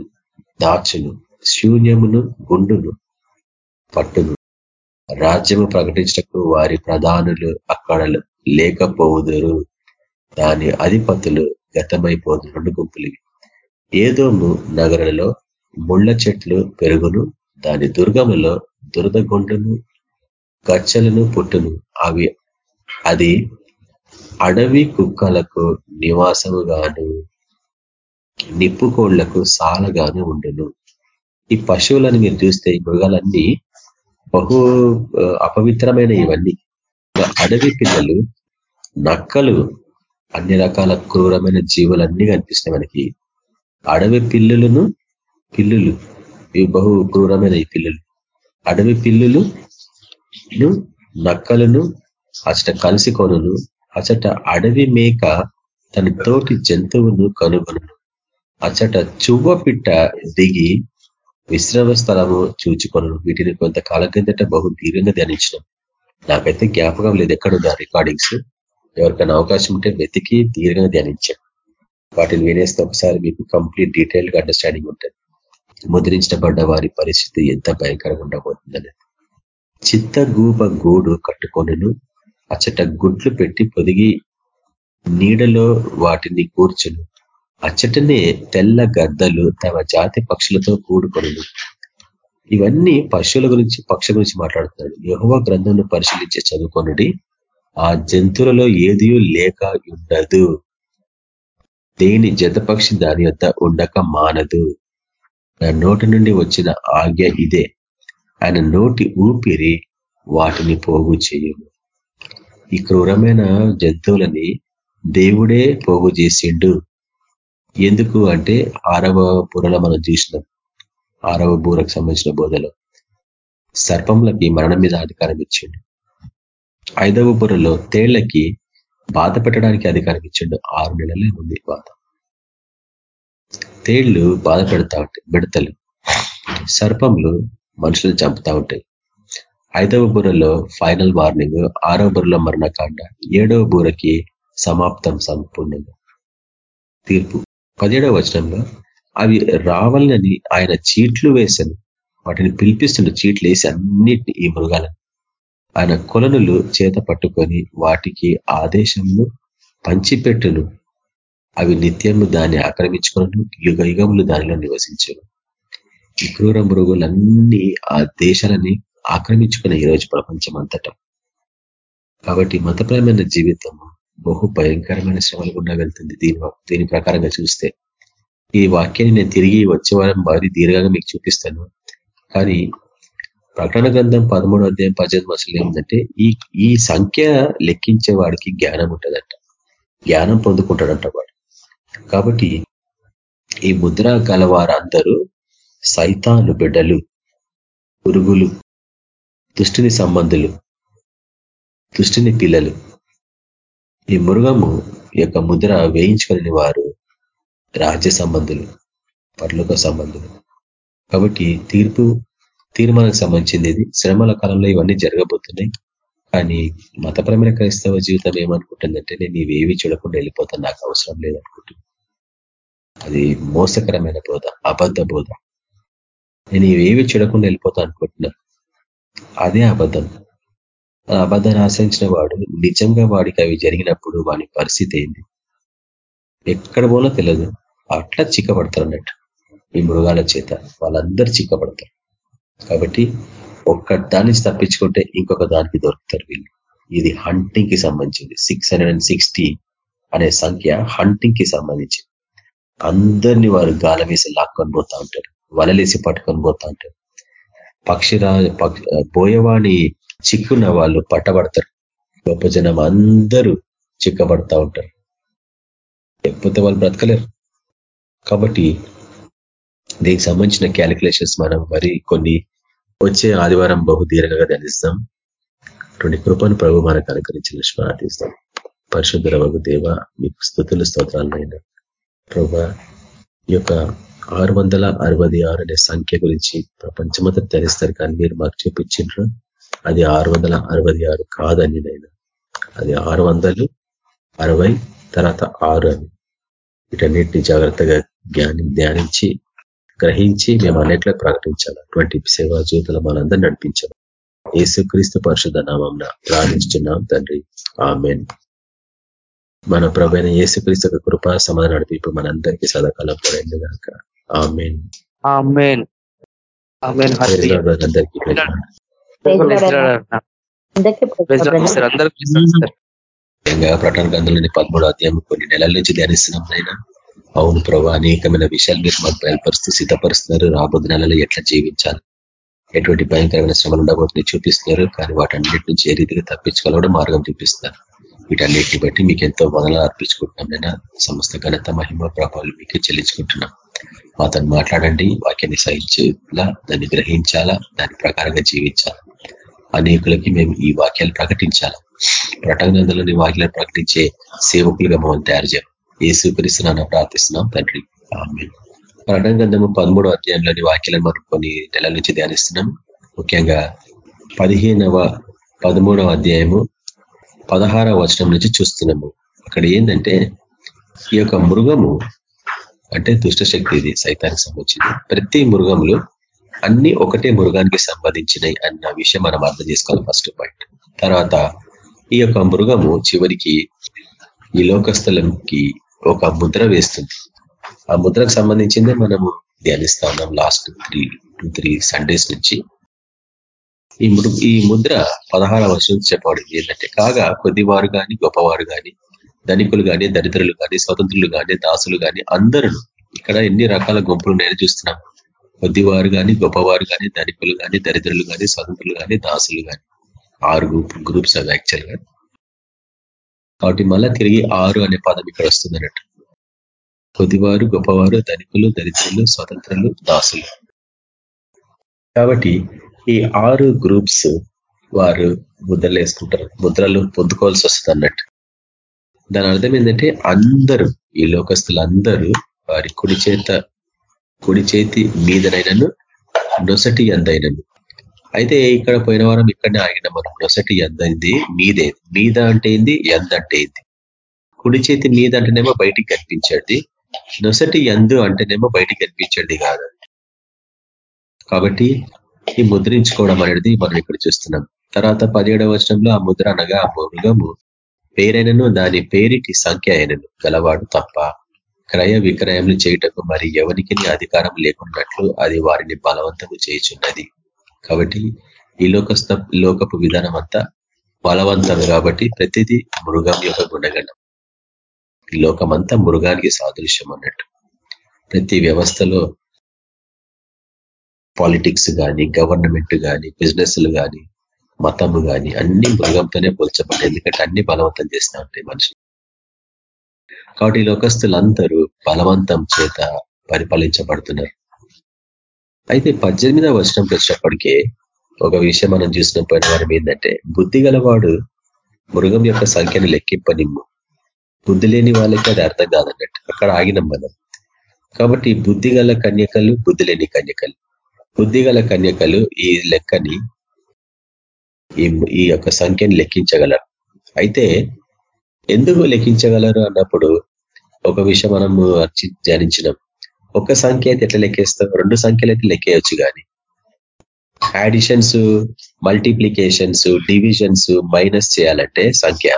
దాచును శూన్యమును గుండును పట్టును. రాజ్యము ప్రకటించటకు వారి ప్రధానులు అక్కడ లేకపోదురు దాని అధిపతులు గతమైపోదు రెండు గుంపులు ఏదోము నగరంలో ముళ్ళ చెట్లు పెరుగును దాని దుర్గములో దురదగొండను గచ్చలను పుట్టును. అవి అది అడవి కుక్కలకు నివాసముగాను నిప్పుకోళ్ళకు సాలగాను ఉండును. ఈ పశువులను మీరు చూస్తే ఈ మృగాలన్నీ బహు అపవిత్రమైన ఇవన్నీ. అడవి పిల్లలు నక్కలు అన్ని రకాల క్రూరమైన జీవులన్నీ కనిపిస్తాయి మనకి. అడవి పిల్లులను పిల్లులు. ఇవి బహు క్రూరమైన ఈ పిల్లులు. అడవి పిల్లులు నక్కలను అచట కలిసి కొనును. అచట అడవి మేక తన తోటి జంతువును కనుగొనును. అచట చువ్వ పిట్ట దిగి విశ్రమ స్థలము చూచుకొను వీటిని కొంతకాలం కిందట బహు దీర్ఘంగా ధ్యానించినాం. నాకైతే జ్ఞాపకం లేదు ఎక్కడున్నా రికార్డింగ్స్. ఎవరికైనా అవకాశం ఉంటే వెతికి దీర్ఘంగా ధ్యానించాం వాటిని వినేస్తే ఒకసారి మీకు కంప్లీట్ డీటెయిల్గా అండర్స్టాండింగ్ ఉంటుంది. ముద్రించబడ్డ వారి పరిస్థితి ఎంత భయంకరంగా ఉండబోతుందని చిత్తగూప గూడు కట్టుకొనిను అచ్చట గుడ్లు పెట్టి పొదిగి నీడలో వాటిని కూర్చును. అచ్చటనే తెల్ల గద్దలు తమ జాతి పక్షులతో కూడుకొను ఇవన్నీ పశువుల గురించి పక్ష గురించి మాట్లాడుతున్నాడు. యహోవ గ్రంథంను పరిశీలించి చదువుకొనుడి ఆ జంతువులలో ఏది లేక ఉండదు. దేని జతపక్షి దాని యొక్క ఉండక మానదు. నా నోటి నుండి వచ్చిన ఆజ్ఞ ఇదే. ఆయన నోటి ఊపిరి వాటిని పోగు చేయము. ఈ క్రూరమైన జంతువులని దేవుడే పోగు చేసిండు. ఎందుకు అంటే ఆరవ బూరలో మనం చూసినాం. ఆరవ బూరకు సంబంధించిన బోధలో. సర్పంలకి మరణం మీద అధికారం ఇచ్చిండు. ఐదవ బూరలో తేళ్ళకి బాధ పెట్టడానికి అధికారం ఇచ్చిండు. ఆరు నెలలే ఉంది బాధ. తేళ్ళు బాధ పెడతా ఉంటాయి మిడతలు. సర్పంలు మనుషులు చంపుతా ఉంటాయి. ఐదవ బూరలో ఫైనల్ వార్నింగ్ ఆరవ బుర్రలో మరణకాండ ఏడవ బూరకి సమాప్తం సంపూర్ణంగా. తీర్పు. పదిహేడవ వచనంలో అవి రావాలని ఆయన చీట్లు వేశాను వాటిని పిలిపిస్తున్న చీట్లు వేసి అన్నిటిని ఈ మృగాలను ఆయన కొలనులు చేత పట్టుకొని వాటికి ఆదేశంను పంచిపెట్టును. అవి నిత్యము దాన్ని ఆక్రమించుకున్నాను యుగ యుగములు దానిలో నివసించను. ఈ క్రూర మృగులన్నీ ఆ దేశాలని ఆక్రమించుకున్న ఈరోజు ప్రపంచం అంతటా కాబట్టి మతపరమైన జీవితం బహు భయంకరమైన శ్రమలు గుండా వెళ్తుంది. దీని దీని ప్రకారంగా చూస్తే ఈ వాక్యాన్ని నేను తిరిగి వచ్చే వారం భారీ దీర్ఘంగా మీకు చూపిస్తాను. కానీ ప్రకటన గ్రంథం పదమూడు అధ్యాయం పద్దెనిమిది వర్షాలు ఏమిటంటే ఈ ఈ సంఖ్య లెక్కించే వాడికి జ్ఞానం ఉంటుందంట. జ్ఞానం పొందుకుంటాడంట వాడు. కాబట్టి ఈ ముద్ర గలవారందరూ సైతాను బిడ్డలు పురుగులు దుష్టిని సంబంధులు దుష్టిని పిల్లలు. ఈ మృగము యొక్క ముద్ర వేయించుకొని వారు రాజ్య సంబంధులు పర్లోక సంబంధులు. కాబట్టి తీర్పు తీర్మానానికి సంబంధించింది ఇది శ్రమల కాలంలో ఇవన్నీ జరగబోతున్నాయి. కానీ మతపరమైన క్రైస్తవ జీవితం ఏమనుకుంటుందంటే నేను ఇవేవి చూడకుండా వెళ్ళిపోతాను నాకు అవసరం లేదనుకుంటుంది అది మోసకరమైన బోధ అబద్ధ బోధ. నేను ఇవేవి చూడకుండా వెళ్ళిపోతా అనుకుంటున్నా? అదే అబద్ధం. అబద్ధాన్ని ఆశ్రయించిన వాడు నిజంగా వాడికి అవి జరిగినప్పుడు వాని పరిస్థితి ఏంది? ఎక్కడ పోలో తెలియదు అట్లా చిక్కబడతారు అన్నట్టు ఈ మృగాల చేత వాళ్ళందరూ చిక్కబడతారు. కాబట్టి ఒక్క దాన్ని తప్పించుకుంటే ఇంకొక దానికి దొరుకుతారు వీళ్ళు. ఇది హంటింగ్కి సంబంధించింది. సిక్స్ అనే సంఖ్య హంటింగ్కి సంబంధించింది. అందరినీ వారు గాల వేసి లాక్కొని పోతా ఉంటారు. వలలేసి పట్టుకొని పోతా ఉంటారు. పక్షిరా బోయవాణి చిక్కున్న వాళ్ళు పట్టబడతారు. గొప్ప జనం అందరూ చిక్కబడతా ఉంటారు. లేకపోతే వాళ్ళు బ్రతకలేరు. కాబట్టి దీనికి సంబంధించిన క్యాలిక్యులేషన్స్ మనం మరి కొన్ని వచ్చే ఆదివారం బహుదీర్ఘంగా ధ్యానిస్తాం. అటువంటి కృపను ప్రభు మనకు అనుకరించిన ప్రార్థిస్తాం పరిశుద్ధ రఘు దేవ మీకు స్థుతులు స్తోత్రాలైనా ప్రభా ఈ యొక్క ఆరు వందల అరవై ఆరు అనే సంఖ్య గురించి ప్రపంచమంతా తెలుస్తారు కానీ మీరు మాకు చూపించారు అది ఆరు వందల అరవై ఆరు కాదని నేను. అది ఆరు వందలు అరవై తర్వాత ఆరు అని. వీటన్నిటిని జాగ్రత్తగా జ్ఞాని ధ్యానించి గ్రహించి మేము అన్నిట్లో ప్రకటించాలి. అటువంటి సేవా జీవితంలో మనందరూ నడిపించాలి. ఏసుక్రీస్తు పరిశుద్ధ నామం ప్రార్థించున్నాం తండ్రి. ఆమెన్. మన ప్రభైన ఏసుక్రీస్తు కృపా సమాధానం నడిపి మనందరికీ సదాకాలం పడైంది ఆమెన్. అందరికీ ప్రకటన గ్రంథంలోని పదమూడు అధ్యాయం కొన్ని నెలల నుంచి ధ్యానిస్తున్నాం అయినా అవును ప్రభా అనేకమైన విషయాలు మీరు మాకు బయలుపరుస్తూ సిద్ధపరుస్తున్నారు. రాబోదు నెలలో ఎట్లా జీవించాలి? ఎటువంటి భయంకరమైన శ్రమలు ఉండబోతుంది చూపిస్తున్నారు. కానీ వాటన్నిటి నుంచి ఏ రీతిగా తప్పించుకోవాలో మార్గం చూపిస్తున్నారు. వీటన్నిటిని బట్టి మీకు ఎంతో వదలు అర్పించుకుంటున్నాం నేను సమస్త ఘనత మహిమ ప్రభావాలు మీకే చెల్లించుకుంటున్నాం. అతను మాట్లాడండి వాక్యాన్ని సహించేలా దాన్ని గ్రహించాలా దాని ప్రకారంగా జీవించాలా. అనేకులకి మేము ఈ వాక్యాలు ప్రకటించాలి. ప్రకటనందలోని వాక్యాలను ప్రకటించే సేవకులుగా మమ్మల్ని తయారు చేయాలి. ఏ స్వీకరిస్తున్నా ప్రార్థిస్తున్నాం తండ్రి. ఆమె ప్రకటన గ్రంథము పదమూడో అధ్యాయంలోని వాక్యాలను మనం కొన్ని నెలల నుంచి ధ్యానిస్తున్నాం. ముఖ్యంగా పదిహేనవ పదమూడవ అధ్యాయము పదహార వచనం నుంచి చూస్తున్నాము. అక్కడ ఏంటంటే ఈ యొక్క మృగము అంటే దుష్టశక్తి ఇది సైతానికి సంబంధించింది. ప్రతి మృగములు అన్ని ఒకటే మృగానికి సంబంధించినవి అన్న విషయం మనం అర్థం చేసుకోవాలి ఫస్ట్ పాయింట్ తర్వాత ఈ యొక్క మృగము చివరికి ఈ లోకస్థలంకి ఒక ముద్ర వేస్తుంది. ఆ ముద్రకు సంబంధించిందే మనము ధ్యానిస్తా ఉన్నాం last three two three Sundays నుంచి. ఈ ఈ ముద్ర పదహార వర్షం చెప్పబడింది. ఏంటంటే కాగా కొద్దివారు కానీ గొప్పవారు కానీ ధనికులు కానీ దరిద్రులు కానీ స్వతంత్రులు కానీ దాసులు కానీ అందరూ ఇక్కడ ఎన్ని రకాల గుంపులు నేను చూస్తున్నాం. కొద్దివారు కానీ గొప్పవారు కానీ ధనికులు కానీ దరిద్రులు కానీ స్వతంత్రులు కానీ దాసులు కానీ ఆరు గ్రూప్ గ్రూప్స్ అవి యాక్చువల్గా. కాబట్టి మళ్ళా తిరిగి ఆరు అనే పదం ఇక్కడ వస్తుంది అన్నట్టు కొద్దివారు గొప్పవారు ధనికులు దరిద్రులు స్వతంత్రులు దాసులు. కాబట్టి ఈ ఆరు గ్రూప్స్ వారు ముద్రలు వేసుకుంటారు ముద్రలు పొందుకోవాల్సి వస్తుంది అన్నట్టు. దాని అర్థం ఏంటంటే అందరూ ఈ లోకస్తులందరూ వారి కుడి చేత కుడి చేతి మీదనైనను నొసటి అందైనను. అయితే ఇక్కడ పోయిన వారం ఇక్కడనే ఆగిన మనం నొసటి ఎందైంది మీదే. మీద అంటే ఏంది? ఎంద అంటే ఏంది? కుడి చేతి మీద అంటేనేమో బయటికి కనిపించేది నొసటి ఎందు అంటేనేమో బయటికి కనిపించేది కాదు. కాబట్టి ఈ ముద్రించుకోవడం అనేది మనం ఇక్కడ చూస్తున్నాం. తర్వాత పదిహేడవ వచనంలో ఆ ముద్ర అనగా ఆ మృగము పేరైనను దాని పేరిటి సంఖ్య అయినను గలవాడు తప్ప క్రయ విక్రయములు చేయుటకు మరి ఎవరికి అధికారం లేకున్నట్లు అది వారిని బలవంతము చేయుచున్నది. కాబట్టి ఈ లోకస్థ లోకపు విధానం అంతా బలవంతం కాబట్టి ప్రతిదీ మృగం యొక్క గుణగణం. ఈ లోకమంతా మృగానికి సాదృశ్యం అన్నట్టు ప్రతి వ్యవస్థలో పాలిటిక్స్ కానీ గవర్నమెంట్ కానీ బిజినెస్లు కానీ మతము కానీ అన్ని మృగంతోనే పోల్చబడ్డాయి. ఎందుకంటే అన్ని బలవంతం చేస్తూ ఉంటాయి మనుషులు. కాబట్టి లోకస్తులందరూ బలవంతం చేత పరిపాలించబడుతున్నారు. అయితే పద్దెనిమిదవ వచనంకి వచ్చినప్పటికే ఒక విషయం మనం చూసిన పోయిన వారం ఏంటంటే బుద్ధి గలవాడు మృగం యొక్క సంఖ్యను లెక్కింపనిమ్ము. బుద్ధి లేని వాళ్ళకి అది అర్థం కాదన్నట్టు. అక్కడ ఆగినాం మనం. కాబట్టి బుద్ధి గల కన్యకలు బుద్ధి లేని కన్యకలు. బుద్ధి గల కన్యకలు ఈ లెక్కని ఈ యొక్క సంఖ్యని లెక్కించగలరు. అయితే ఎందుకు లెక్కించగలరు అన్నప్పుడు ఒక విషయం మనం ధ్యానించినాం. ఒక సంఖ్య అయితే ఎట్లా లెక్కేస్తాం? రెండు సంఖ్యలు అయితే లెక్కేయచ్చు కానీ యాడిషన్స్ మల్టిప్లికేషన్స్ డివిజన్స్ మైనస్ చేయాలంటే సంఖ్య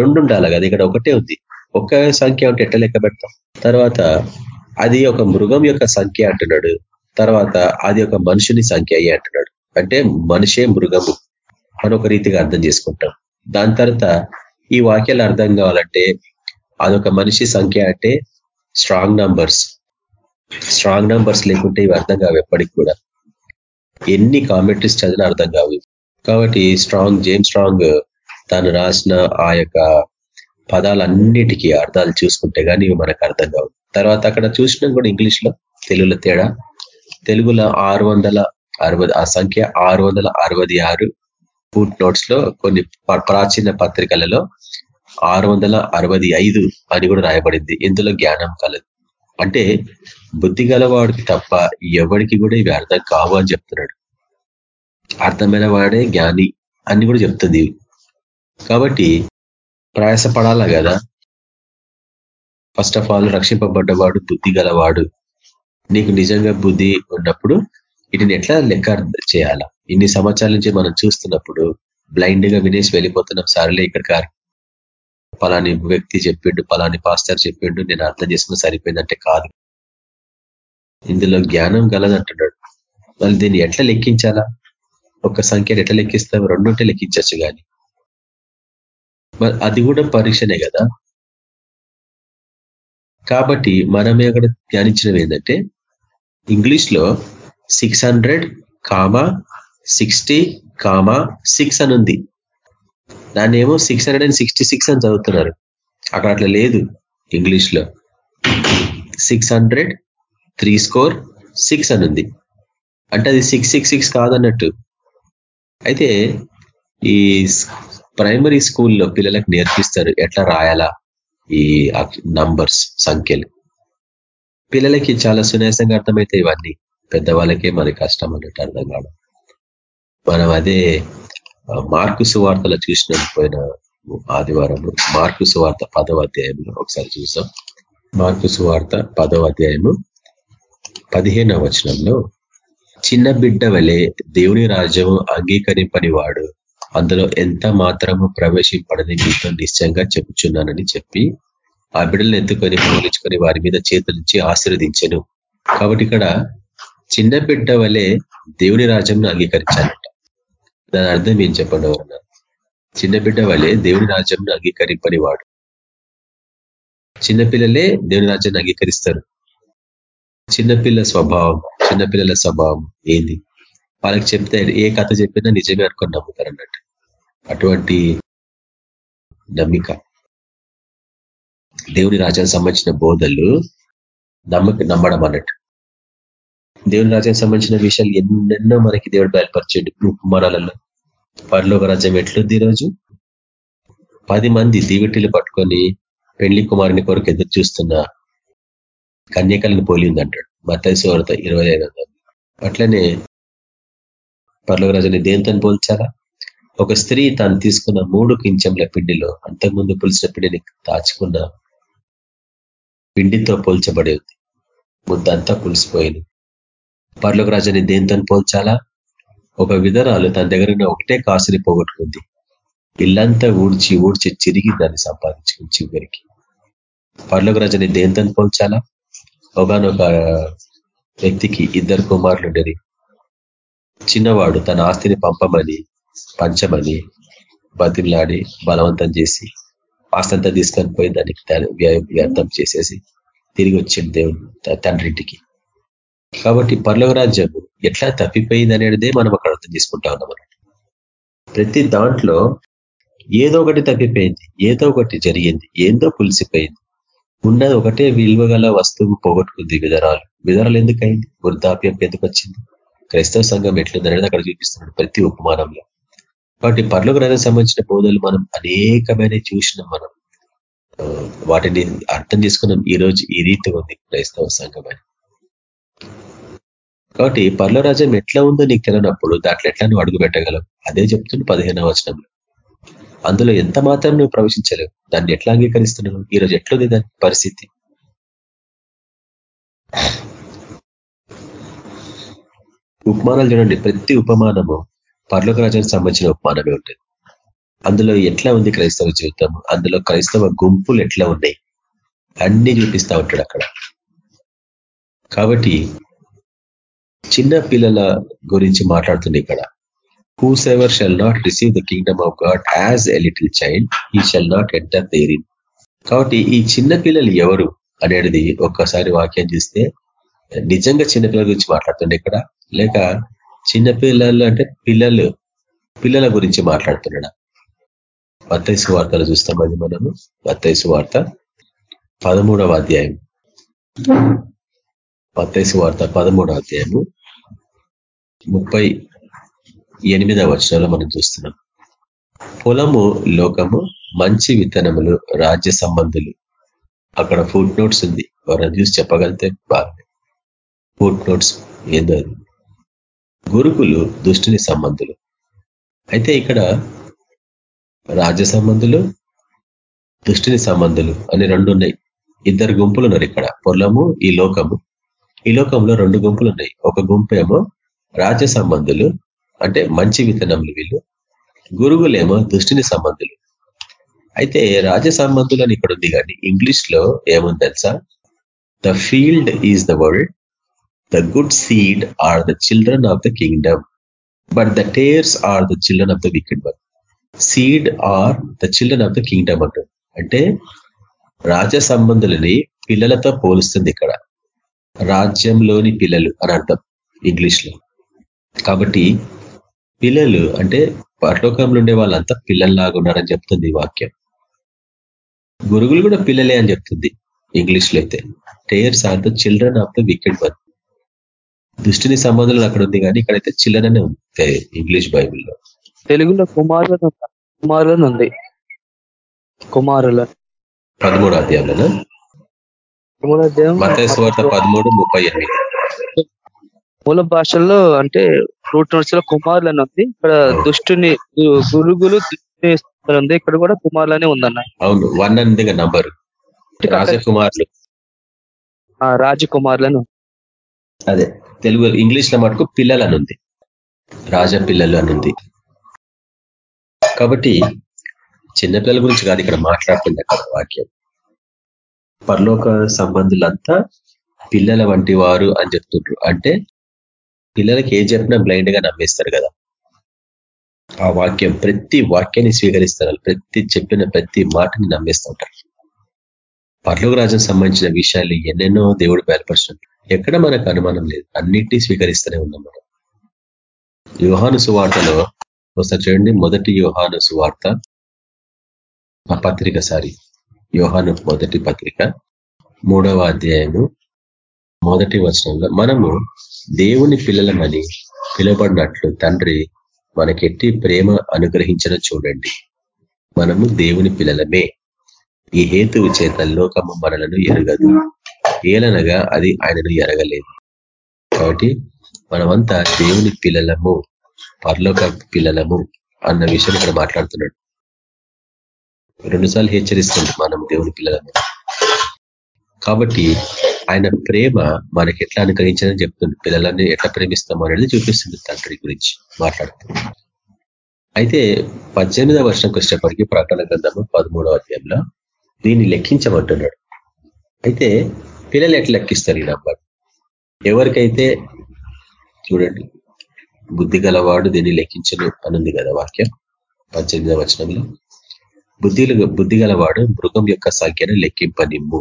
రెండు ఉండాలి కదా. ఇక్కడ ఒకటే ఉంది. ఒక సంఖ్య ఉంటే ఎట్లా లెక్క పెడతాం? తర్వాత అది ఒక మృగం యొక్క సంఖ్య అంటున్నాడు. తర్వాత అది ఒక మనుషుని సంఖ్య అయ్యి అంటున్నాడు. అంటే మనిషే మృగము అని ఒక రీతిగా అర్థం చేసుకుంటాం. దాని తర్వాత ఈ వాక్యాలు అర్థం కావాలంటే అదొక మనిషి సంఖ్య అంటే స్ట్రాంగ్ నంబర్స్ స్ట్రాంగ్ నంబర్స్ లేకుంటే ఇవి అర్థం కావు ఎప్పటికి కూడా. ఎన్ని కామెంట్రీస్ చదివినా అర్థం కావు కాబట్టి స్ట్రాంగ్ జేమ్ స్ట్రాంగ్ తాను రాసిన ఆ యొక్క పదాలన్నిటికీ అర్థాలు చూసుకుంటే కానీ ఇవి మనకు అర్థం కావు. తర్వాత అక్కడ చూసినా కూడా ఇంగ్లీష్లో తెలుగులో తేడా తెలుగులో ఆరు వందల అరవై ఆ సంఖ్య ఆరు వందల అరవై ఆరు ఫుట్ నోట్స్లో కొన్ని ప్రాచీన పత్రికలలో ఆరు వందల అరవై ఐదు అని కూడా రాయబడింది. ఇందులో జ్ఞానం కలదు. అంటే బుద్ధి గలవాడికి తప్ప ఎవరికి కూడా ఇవి అర్థం కావు అని చెప్తున్నాడు. అర్థమైన వాడే జ్ఞాని అని కూడా చెప్తుంది. కాబట్టి ప్రయాసపడాలా కదా? ఫస్ట్ ఆఫ్ ఆల్ రక్షింపబడ్డవాడు బుద్ధి గలవాడు. నీకు నిజంగా బుద్ధి ఉన్నప్పుడు వీటిని ఎట్లా లెక్క చేయాలా? ఇన్ని సంవత్సరాల నుంచి మనం చూస్తున్నప్పుడు బ్లైండ్గా వినేసి వెళ్ళిపోతున్నాం. సార్లే ఇక్కడ పలాని వ్యక్తి చెప్పిండు పలాని పాస్టర్ చెప్పిండు నేను అర్థం చేసుకుని సరిపోయిందంటే కాదు. ఇందులో జ్ఞానం గలదంటున్నాడు. మళ్ళీ దీన్ని ఎట్లా లెక్కించాలా? ఒక సంఖ్యను ఎట్లా లెక్కిస్తాం? రెండుంటే లెక్కించచ్చు కానీ అది కూడా పరీక్షనే కదా? కాబట్టి మనమే అక్కడ ధ్యానించినవి ఏంటంటే ఇంగ్లీష్లో six hundred comma sixty comma six అని ఉంది. దాన్ని ఏమో six hundred and sixty six అని చదువుతున్నారు. అక్కడ అట్లా లేదు ఇంగ్లీష్లో six hundred three score six అని ఉంది. అంటే అది సిక్స్ సిక్స్ సిక్స్ కాదన్నట్టు. అయితే ఈ ప్రైమరీ స్కూల్లో పిల్లలకు నేర్పిస్తారు ఎట్లా రాయాలా ఈ నంబర్స్ సంఖ్యలు. పిల్లలకి చాలా సునాయాసంగా అర్థమవుతాయి ఇవన్నీ. పెద్దవాళ్ళకే మరి కష్టం అన్నట్టు అర్థం కావడం. మనం అదే మార్కు సువార్తలు చూసిన పోయిన ఆదివారం. మార్కు సువార్త పదవ అధ్యాయంలో ఒకసారి చూసాం. మార్కు సువార్త పదవ అధ్యాయము పదిహేనవ వచనంలో చిన్న బిడ్డ వలె దేవుని రాజ్యము అంగీకరింపని వాడు అందులో ఎంత మాత్రము ప్రవేశింపడని మీతో నిశ్చయంగా చెప్పుచున్నానని చెప్పి ఆ బిడ్డలను ఎత్తుకొని పోలించుకొని వారి మీద చేతులించి ఆశీర్వదించను. కాబట్టి ఇక్కడ చిన్న బిడ్డ వలె దేవుని రాజ్యంను అంగీకరించాలంట. దాని అర్థం ఏం చెప్పండి ఎవరన్నా? చిన్న బిడ్డ వలె దేవుని రాజ్యంను అంగీకరింపని వాడు. చిన్నపిల్లలే దేవుని రాజ్యాన్ని అంగీకరిస్తారు. చిన్నపిల్ల స్వభావం చిన్నపిల్లల స్వభావం ఏంది? వాళ్ళకి చెప్తే ఏ కథ చెప్పినా నిజమే అనుకొని నమ్ముతారు అన్నట్టు అటువంటి నమ్మిక. దేవుని రాజ్యానికి సంబంధించిన బోధలు నమ్మక నమ్మడం అన్నట్టు. దేవుని రాజ్యానికి సంబంధించిన విషయాలు ఎన్నెన్నో మనకి దేవుడు బయలుపరిచేయండి కుమారాలలో. పరలోక రాజ్యం ఎట్లుంది ఈరోజు పది మంది దీవెట్టిలు పట్టుకొని పెళ్ళి కుమారుని కొరకు ఎదురు చూస్తున్న కన్యకలను పోలింది అంటాడు మత్తైసు వార్త ఇరవై ఐదు అట్లనే పర్లోకరాజుని దేంతో పోల్చారా ఒక స్త్రీ తాను తీసుకున్న మూడు కించంల పిండిలో అంతకుముందు పులిసిన పిండిని దాచుకున్న పిండితో పోల్చబడి ఉంది. ముద్దంతా పులిసిపోయింది పర్లోక రాజాని దేంతో పోల్చాలా? ఒక విధరాలు తన దగ్గర ఉన్న ఒకటే కాసుని పోగొట్టుకుంది. ఇల్లంతా ఊడ్చి ఊడ్చి చిరిగి దాన్ని సంపాదించుకుని చివరికి. పర్లోక రాజాని దేంతో పోల్చాలా? ఒకనొక వ్యక్తికి ఇద్దరు కుమారులు ఉండేది చిన్నవాడు తన ఆస్తిని పంపమని పంచమని బతిలాడి బలవంతం చేసి ఆస్తంతా తీసుకొని పోయి దానికి వ్యర్థం చేసేసి తిరిగి వచ్చింది దేవుడు తండ్రింటికి కాబట్టి పర్లోక రాజ్యం ఎట్లా తప్పిపోయింది అనేదే మనం అక్కడ అర్థం తీసుకుంటా ఉన్నాం అన్నట్టు ప్రతి దాంట్లో ఏదో ఒకటి తప్పిపోయింది ఏదో ఒకటి జరిగింది ఏందో పులిసిపోయింది. ఉన్నది ఒకటే విలువగల వస్తువు పోగొట్టుకుంది విధరాలు. విధరాలు ఎందుకైంది? వృద్ధాప్యం ఎందుకు వచ్చింది? క్రైస్తవ సంఘం ఎట్లుందనేది అక్కడ చూపిస్తున్నాడు ప్రతి ఉపమానంలో. కాబట్టి పర్లోక రాజ్యం సంబంధించిన బోధలు మనం అనేకమైన చూసినాం మనం. వాటిని అర్థం చేసుకున్నాం. ఈ రోజు ఈ రీతి ఉంది క్రైస్తవ సంఘం అని. కాబట్టి పర్లరాజ్యం ఎట్లా ఉందో నీకు తెలియనప్పుడు దాంట్లో ఎట్లా నువ్వు అడుగు పెట్టగలవు? అదే చెప్తుంది పదిహేనవ వచనంలో. అందులో ఎంత మాత్రం నువ్వు ప్రవేశించలేవు. దాన్ని ఎట్లా అంగీకరిస్తున్నావు? ఈరోజు ఎట్లుంది దాని పరిస్థితి? ఉపమానాలు చూడండి. ప్రతి ఉపమానము పర్లోక రాజ్యానికి సంబంధించిన ఉపమానమే ఉంటుంది అందులో ఎట్లా ఉంది క్రైస్తవ జీవితం? అందులో క్రైస్తవ గుంపులు ఎట్లా ఉన్నాయి? అన్ని చూపిస్తా ఉంటాడు అక్కడ. కాబట్టి చిన్న పిల్లల గురించి మాట్లాడుతుంది ఇక్కడ. Whosoever shall not receive the kingdom of God as a little child he shall not enter therein కాబట్టి ఈ చిన్న పిల్లలు ఎవరు అనేది ఒక్కసారి వాక్యం చూస్తే నిజంగా చిన్నపిల్లల గురించి మాట్లాడుతుండే ఇక్కడ. లేక చిన్న పిల్లలు అంటే పిల్లలు పిల్లల గురించి మాట్లాడుతున్నాడు. మత్తైసు వార్తలు చూస్తాం అది మనము. మత్తైసు వార్త పదమూడవ అధ్యాయం. మత్తైసు వార్త పదమూడవ అధ్యాయము. ముప్పై ఎనిమిదవ వచనంలో మనం చూస్తున్నాం. పొలము లోకము మంచి విత్తనములు రాజ్య సంబంధులు. అక్కడ ఫుడ్ నోట్స్ ఉంది. ఎవరైనా చూసి చెప్పగలితే బాగా ఫుడ్ నోట్స్ ఏందో గురుకులు దుష్టిని సంబంధులు. అయితే ఇక్కడ రాజ్య సంబంధులు దుష్టిని సంబంధులు అని రెండు ఉన్నాయి. ఇద్దరు గుంపులు ఉన్నారు ఇక్కడ. పొలము ఈ లోకము. ఈ లోకంలో రెండు గుంపులు ఉన్నాయి. ఒక గుంపు ఏమో రాజ్య సంబంధులు అంటే మంచి విత్తనములు వీళ్ళు. గురువులేమో దుష్టిని సంబంధులు. అయితే రాజ్య సంబంధులు అని ఇక్కడ ఉంది కానీ ఇంగ్లీష్లో ఏముంది తెలుసా? The field is the world good seed are the children of the kingdom but the tares are the children of the wicked one seed are the children of the kingdom అంటారు. అంటే రాజ సంబంధులని పిల్లలతో పోలుస్తుంది ఇక్కడ. రాజ్యంలోని పిల్లలు అని అర్థం ఇంగ్లీష్లో కాబట్టి పిల్లలు అంటే పరలోకంలో ఉండే వాళ్ళంతా పిల్లల్లాగా ఉన్నారని చెప్తుంది వాక్యం. గురుగులు కూడా పిల్లలే అని చెప్తుంది ఇంగ్లీష్లో అయితే. Tares are the children of the wicked one దుష్టిని సంబంధం అక్కడ ఉంది కానీ ఇక్కడైతే చిల్డ్రన్ అనే ఉంది ఇంగ్లీష్ బైబిల్లో. తెలుగులో కుమారులను కుమారులను ఉంది. కుమారుల. పదమూడు అధ్యాయంలో మతేశ్వార్త పదమూడు. ముప్పై ఎనిమిది. మూల భాషల్లో అంటే రూట్ నోట్స్లో కుమారులని ఉంది. ఇక్కడ దుష్టుని గురుగులు ఉంది. ఇక్కడ కూడా కుమారులనే ఉందన్న. అవును వన్ అంది నంబర్. రాజకుమారులు. రాజకుమారులను అదే. తెలుగు ఇంగ్లీష్లో మటుకు పిల్లలు అనుంది రాజా పిల్లలు అనుంది కాబట్టి చిన్నపిల్లల గురించి కాదు ఇక్కడ మాట్లాడుతుంది అక్కడ వాక్యం. పరలోక సంబంధులంతా పిల్లల వంటి వారు అని చెప్తుండ్రు. అంటే పిల్లలకి ఏ చెప్పినా బ్లైండ్గా నమ్మేస్తారు కదా. ఆ వాక్యం ప్రతి వాక్యాన్ని స్వీకరిస్తారు. ప్రతి చెప్పిన ప్రతి మాటని నమ్మేస్తూ ఉంటారు పర్లోక రాజ్యం సంబంధించిన విషయాలు ఎన్నెన్నో దేవుడు బయలుపరుచుంటారు ఎక్కడ మనకు అనుమానం లేదు. అన్నిటినీ స్వీకరిస్తూనే ఉన్నాం మనం. యుహాను సువార్తలో ఒకసారి చూడండి. మొదటి యోహాను సువార్త ఆ పత్రిక సారి యోహాను మొదటి పత్రిక మూడవ అధ్యాయము మొదటి వచనంలో మనము దేవుని పిల్లలమని పిలువబడినట్లు తండ్రి మనకెట్టి ప్రేమ అనుగ్రహించడం చూడండి. మనము దేవుని పిల్లలమే. ఈ హేతువు చేత లోకము మనలను ఎరగదు. ఏలనగా అది ఆయనను ఎరగలేదు. కాబట్టి మనమంతా దేవుని పిల్లలము పర్లోక పిల్లలము అన్న విషయం ఇక్కడ మాట్లాడుతున్నాడు. రెండుసార్లు హెచ్చరిస్తుంది మనం దేవుని పిల్లలము. కాబట్టి ఆయన ప్రేమ మనకి ఎట్లా అనుగ్రహించదని చెప్తుంది. పిల్లలని ఎట్లా ప్రేమిస్తాం అనేది చూపిస్తుంది తండ్రి గురించి మాట్లాడుతుంది అయితే పద్దెనిమిదవ వర్షంకి వచ్చేటప్పటికి ప్రకటన గ్రంథము పదమూడవ అధ్యాయంలో దీన్ని లెక్కించమంటున్నాడు. అయితే పిల్లలు ఎట్లా లెక్కిస్తారు ఈ నంబర్ ఎవరికైతే చూడండి బుద్ధి గలవాడు దీన్ని లెక్కించను అనుంది కదా వాక్యం పద్దెనిమిదవ వచనంలో. బుద్ధి బుద్ధి గలవాడు మృగం యొక్క సంఖ్యను లెక్కింపనిమ్ము.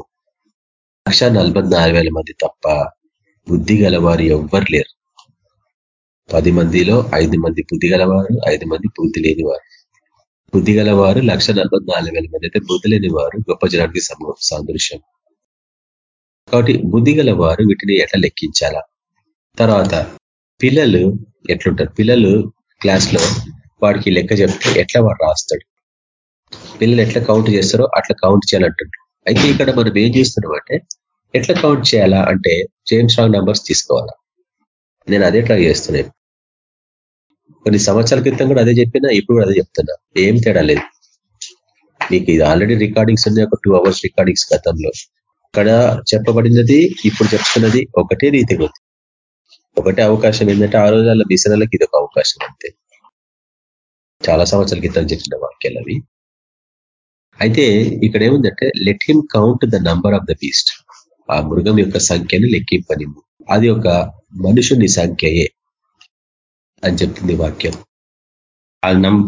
లక్ష మంది తప్ప బుద్ధి గలవారు ఎవ్వరు లేరు. పది మందిలో ఐదు మంది బుద్ధి గలవారు ఐదు మంది బుద్ధి లేనివారు. బుద్ధి గలవారు లక్ష మంది అయితే బుద్ధి లేని వారు గొప్ప జనానికి సాదృశ్యం. కాబట్టి బుద్ధి వారు వీటిని ఎట్లా లెక్కించాలా? తర్వాత పిల్లలు ఎట్లుంటారు? పిల్లలు క్లాస్లో వాడికి లెక్క చెప్తే ఎట్లా వాడు రాస్తాడు? పిల్లలు ఎట్లా కౌంట్ చేస్తారో అట్లా కౌంట్ చేయాలంటుంటారు అయితే ఇక్కడ మనం ఏం చేస్తున్నాం అంటే ఎట్లా కౌంట్ చేయాలా అంటే జేమ్స్ రాంగ్ నంబర్స్ తీసుకోవాలా? నేను అదే ట్రై చేస్తున్నాను కొన్ని సంవత్సరాల క్రితం కూడా అదే చెప్పినా ఇప్పుడు అదే చెప్తున్నా. ఏం తేడా లేదు. మీకు ఇది ఆల్రెడీ రికార్డింగ్స్ ఉన్నాయి ఒక టూ అవర్స్ రికార్డింగ్స్ గతంలో. ఇక్కడ చెప్పబడినది ఇప్పుడు చెప్తున్నది ఒకటే రీతిగా ఒకటే అవకాశం ఏంటంటే ఆ రోజుల్లో మిసనలకు ఇది ఒక అవకాశం అంతే. చాలా సంవత్సరాల క్రితం చెప్పిన వాక్యాలు అవి. అయితే ఇక్కడ ఏముందంటే let him count the number of the beast ఆ మృగం యొక్క సంఖ్యను లెక్కింపని అది ఒక మనుషుని సంఖ్యయే అని చెప్తుంది వాక్యం.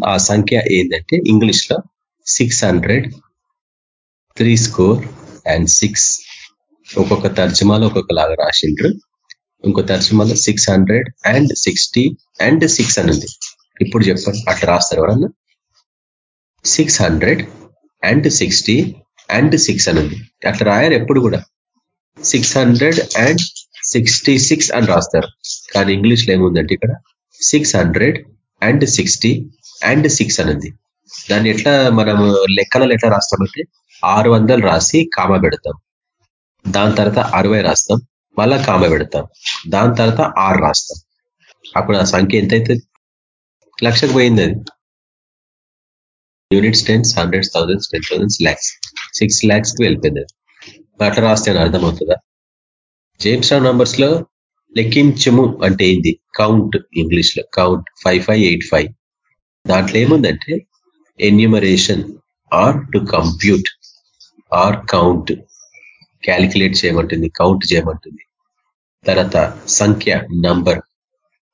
ఆ సంఖ్య ఏంటంటే ఇంగ్లీష్లో six hundred three score and six ఒక్కొక్క తర్జుమాలో ఒక్కొక్కలాగా రాసిండ్రు. ఇంకో తర్జుమాలో six hundred and sixty and six అని ఉంది. ఇప్పుడు చెప్పండి అట్లా రాస్తారు ఎవరన్నా? Six hundred and sixty and six అని ఉంది. అట్లా రాయారు ఎప్పుడు కూడా. Six hundred and sixty six అని రాస్తారు. కానీ ఇంగ్లీష్లో ఏముందంటే ఇక్కడ? Six hundred and sixty and six ఉంది. దాన్ని ఎట్లా మనం లెక్కలలో ఎట్లా రాస్తామంటే ఆరు వందలు రాసి కామ పెడతాం. దాని తర్వాత అరవై రాస్తాం. మళ్ళా కామ పెడతాం. దాని తర్వాత ఆరు రాస్తాం. అప్పుడు ఆ సంఖ్య ఎంతైతే లక్షకు పోయింది అది. Units tens hundreds thousands ten thousands lakhs six ల్యాక్స్కి వెళ్ళిపోయింది అట్లా రాస్తే అర్థమవుతుందా? జేమ్స్ రావు నంబర్స్లో లెక్కించము అంటే ఏంది? కౌంట్ ఇంగ్లీష్లో. Count five five eight five దాంట్లో ఏముందంటే enumeration or to compute or count calculate చేయమంటుంది count చేయమంటుంది. తర్వాత సంఖ్య number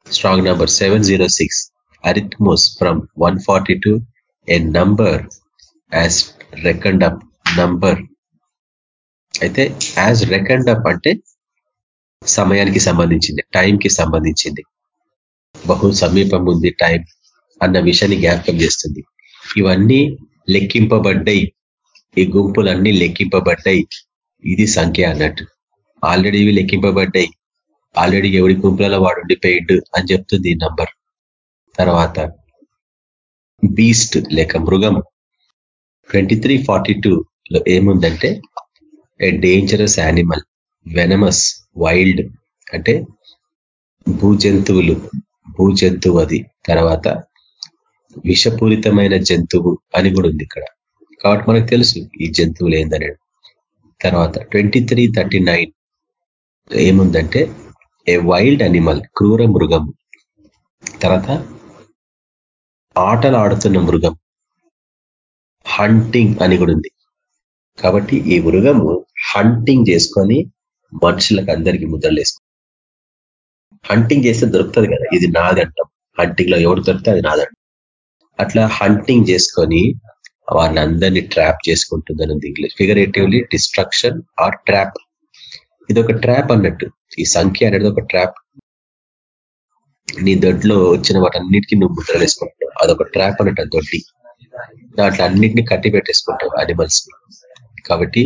strong number seven zero six arithmos from one forty two a number as reckoned up number అయితే as reckoned up అంటే సమయానికి సంబంధించింది టైంకి సంబంధించింది. బహు సమీపం ఉంది టైం అన్న విషయాన్ని జ్ఞాపకం చేస్తుంది. ఇవన్నీ లెక్కింపబడ్డాయి. ఈ గుంపులన్నీ లెక్కింపబడ్డాయి. ఇది సంఖ్య అన్నట్టు. ఆల్రెడీ ఇవి లెక్కింపబడ్డాయి. ఆల్రెడీ ఎవడి గుంపులలో వాడు ఉండిపోయిండు అని చెప్తుంది ఈ నంబర్ తర్వాత బీస్ట్ లేక మృగం. ట్వంటీ త్రీ ఫార్టీ లో ఏముందంటే a dangerous animal venomous wild అంటే భూజంతువులు భూజంతువు అది తర్వాత విషపూరితమైన జంతువు అని కూడా ఉంది ఇక్కడ. కాబట్టి మనకు తెలుసు ఈ జంతువులు ఏందని తర్వాత ట్వంటీ త్రీ థర్టీ నైన్ ఏముందంటే ఏ వైల్డ్ అనిమల్ క్రూర మృగం తర్వాత ఆటలు ఆడుతున్న మృగం హంటింగ్ అని కూడా ఉంది. కాబట్టి ఈ మృగము హంటింగ్ చేసుకొని మనుషులకు అందరికీ ముద్రలు వేసుకుంటాం హంటింగ్ చేస్తే దొరుకుతుంది కదా ఇది నాదంటాం. హంటింగ్లో ఎవరు దొరికితే అది నాదంటాం. అట్లా హంటింగ్ చేసుకొని వాళ్ళందరినీ trap చేసుకుంటుందని English figuratively destruction or trap ఇది ఒక ట్రాప్ అన్నట్టు. ఈ సంఖ్య అనేది ఒక ట్రాప్ నీ దొడ్లో వచ్చిన వాటన్నిటికీ నువ్వు ముద్రలు వేసుకుంటావు అదొక ట్రాప్ అన్నట్టు దొడ్డి. దాంట్లో అన్నిటిని కట్టి పెట్టేసుకుంటావు అనిమల్స్ని. కాబట్టి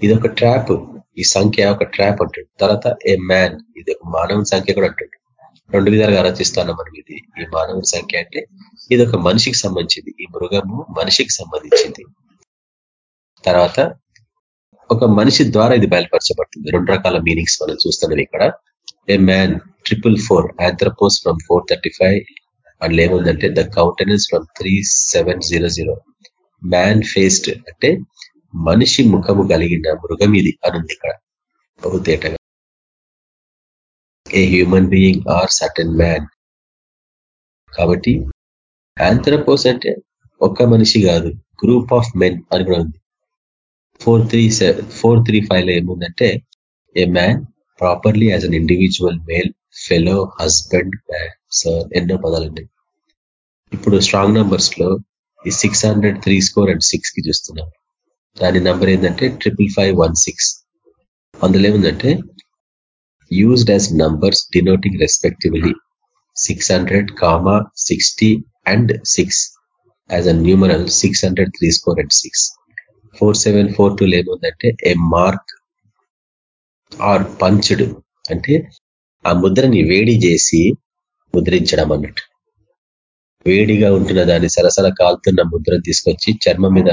ఇది ఒక ట్రాప్ ఈ సంఖ్య ఒక ట్రాప్ అంటాడు తర్వాత ఏ మ్యాన్ ఇది ఒక మానవ సంఖ్య కూడా అంటాడు రెండు విధాలుగా ఆలోచిస్తాను మనం ఇది. ఈ మానవుని సంఖ్య అంటే ఇది ఒక మనిషికి సంబంధించింది. ఈ మృగము మనిషికి సంబంధించింది. తర్వాత ఒక మనిషి ద్వారా ఇది బయలుపరచబడుతుంది. రెండు రకాల మీనింగ్స్ మనం చూస్తున్నాం ఇక్కడ. A man triple four anthropos from four thirty five and ఏముందంటే the countenance from three seven zero zero. Man faced అంటే మనిషి ముఖము కలిగిన మృగం ఇది అనుంది ఇక్కడ. బహుతేటగా. A human being or certain man కాబట్టి ఆంథ్రపోస్ అంటే ఒక్క మనిషి కాదు గ్రూప్ ఆఫ్ మెన్ అని కూడా ఉంది. ఫోర్ త్రీ ఫోర్ త్రీ ఫైవ్లో ఏముందంటే a man properly as an individual male fellow husband sir ఎన్నో పదాలు ఉన్నాయి. ఇప్పుడు స్ట్రాంగ్ నంబర్స్లో ఈ six hundred three score and సిక్స్కి చూస్తున్నాం. దాని నంబర్ ఏంటంటే ట్రిపుల్ ఫైవ్ వన్ సిక్స్ అందులో ఏముందంటే used as numbers denoting respectively 600, comma 60 and 6 as a numeral 600, 3 score and 6. 4742 ఏముందంటే ఏ మార్క్ ఆర్ పంచుడు అంటే ఆ ముద్రని వేడి చేసి ముద్రించడం అన్నట్టు వేడిగా ఉంటున్న దాన్ని సరసర కాలుతున్న ముద్రను తీసుకొచ్చి చర్మం మీద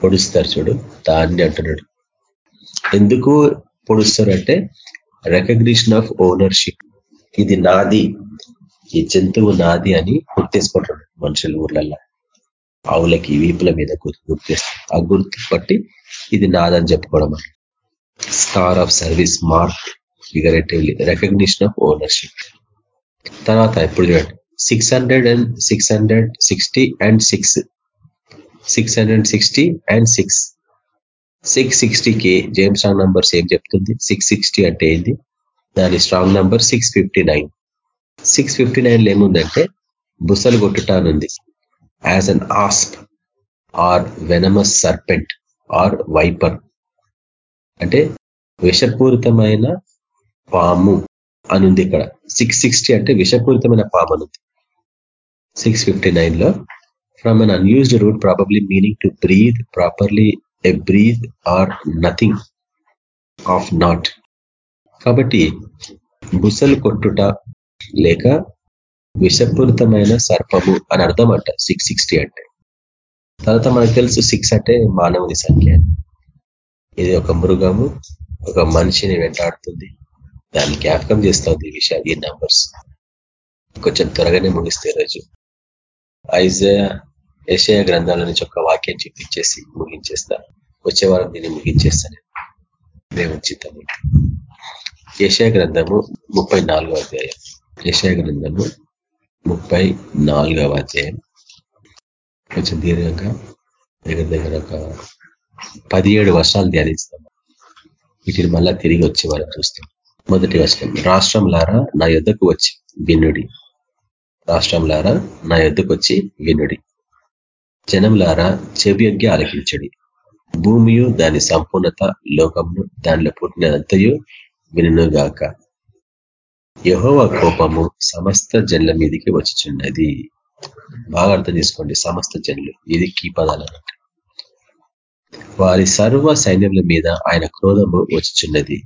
పొడుస్తారు చూడు దాన్ని అంటున్నాడు ఎందుకు పొడుస్తారు అంటే రికగ్నిషన్ ఆఫ్ ఓనర్షిప్ ఇది నాది. ఈ జంతువు నాది అని గుర్తేసుకుంటాడు మనుషుల ఊర్లల్లో. ఆవులకి వీపుల మీద గుర్తేస్తారు. ఆ గుర్తు బట్టి ఇది నాదని చెప్పుకోవడం star of service mark figuratively recognition of ownership తర్వాత ఇప్పుడు చూడండి. Six hundred and six hundred sixty and six six hundred sixty and six six సిక్స్టీకి James strong numbers ఏం చెప్తుంది? సిక్స్ సిక్స్టీ అంటే ఏంది? దాని strong number six fifty nine six fifty నైన్లో ఏముందంటే బుసలు కొట్టుట అనుంది as an asp or venomous serpent or viper అంటే విషపూరితమైన పాము అనుంది ఇక్కడ. సిక్స్ సిక్స్టీ అంటే విషపూరితమైన పాము అనుంది. సిక్స్ ఫిఫ్టీ నైన్లో from an unused root probably meaning to breathe properly a breath or nothing of not కాబట్టి బుసలు కొట్టుట లేక విషపూరితమైన సర్పము అని అర్థం అంట. సిక్స్ సిక్స్టీ అంటే. తర్వాత మనకు తెలుసు సిక్స్ అంటే మానవుని సంఖ్య. ఇది ఒక మృగము ఒక మనిషిని వెంటాడుతుంది. దాన్ని జ్ఞాపకం చేస్తుంది ఈ విషయాలు ఈ నంబర్స్ కొంచెం త్వరగానే ముగిస్తే రోజు. ఐజయా ఏషయ గ్రంథాల నుంచి ఒక వాక్యం చూపించేసి ముగించేస్తా. వచ్చే వారం దీన్ని ముగించేస్తాను. దేవుని చిత్తము. ఏషయ గ్రంథము ముప్పై నాలుగవ అధ్యాయం. ఏషయ గ్రంథము ముప్పై నాలుగవ అధ్యాయం. కొంచెం దీర్ఘంగా దగ్గర దగ్గర ఒక పదిహేడు వర్షాలు ధ్యానిస్తాం వీటిని మళ్ళా తిరిగి వచ్చే వారం చూస్తాం. మొదటి వర్షం రాష్ట్రంలారా నా యుద్ధకు వచ్చి వినుడి. రాష్ట్రంలారా నా యుద్ధకు వచ్చి వినుడి. జనంలారా చెవియొగ్గి ఆలకించడి. భూమియు దాని సంపూర్ణత లోకమును దానిలో పుట్టినదంతయు వినుగాక యహోవ కోపము సమస్త జన్ల మీదికి వచ్చిచున్నది. బాగా అర్థం చేసుకోండి సమస్త జన్లు. ఇది కీ పదాలు అన్నట్టు వారి సర్వ సైన్యముల మీద ఆయన క్రోధము వచ్చిచున్నది.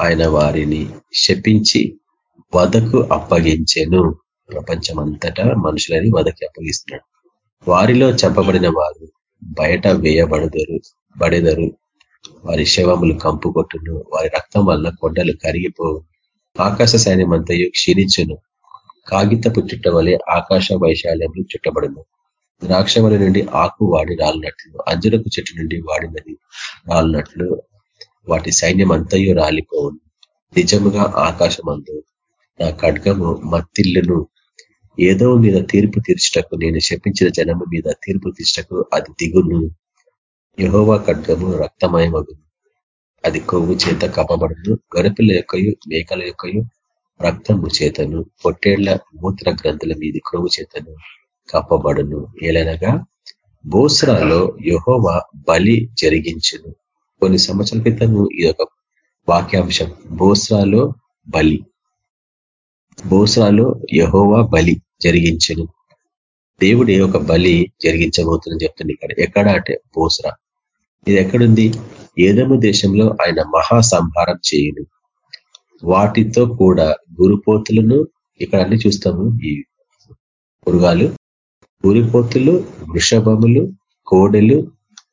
ఆయన వారిని శపించి వదకు అప్పగించెను. ప్రపంచమంతటా మనుషులని వదకి అప్పగిస్తున్నాడు. వారిలో చంపబడిన వారు బయట వేయబడదరు బడెదరు. వారి శవములు కంపు కొట్టును వారి రక్తం వల్ల కొండలు కరిగిపోవు. ఆకాశ సైన్యం అంతయు క్షీణించును. కాగితపు చుట్ట వలె ఆకాశ వైశాల్యములు చుట్టబడును. ద్రాక్షవల నుండి ఆకు వాడి రాలినట్లు అంజరపు చెట్టు నుండి వాడినది రాలినట్లు వాటి సైన్యం అంతయు రాలిపోవును. నిజముగా ఆకాశమందు నా ఖడ్గము మత్తిల్లును. ఏదో మీద తీర్పు తీర్చటకు నేను శపించిన జనము మీద తీర్పు తీర్చటకు అది దిగును. యహోవా ఖడ్గము రక్తమయమగును. అది కొవ్వు చేత కప్పబడును. గరుపుల యొక్కయు మేకల యొక్కయు రక్తము చేతను. పొట్టేళ్ళ మూత్ర గ్రంథుల మీది క్రొవ్వు చేతను కప్పబడును. ఏలనగా బోస్రాలో యహోవా బలి జరిగించును. కొన్ని సంవత్సరాల క్రితము ఈ యొక్క వాక్యాంశం బోస్రాలో బలి. బోస్రాలో యహోవా బలి. జరిగించును. దేవుడే ఒక బలి జరిగించబోతుందని చెప్తుంది ఇక్కడ. ఎక్కడ అంటే బోస్రా. ఇది ఎక్కడుంది? ఏదము దేశంలో ఆయన మహా సంహారం చేయును. వాటితో కూడా గురుపోతులను ఇక్కడ అన్ని చూస్తాము. ఈ మృగాలు ఊరిపోతులు వృషభములు కోడెలు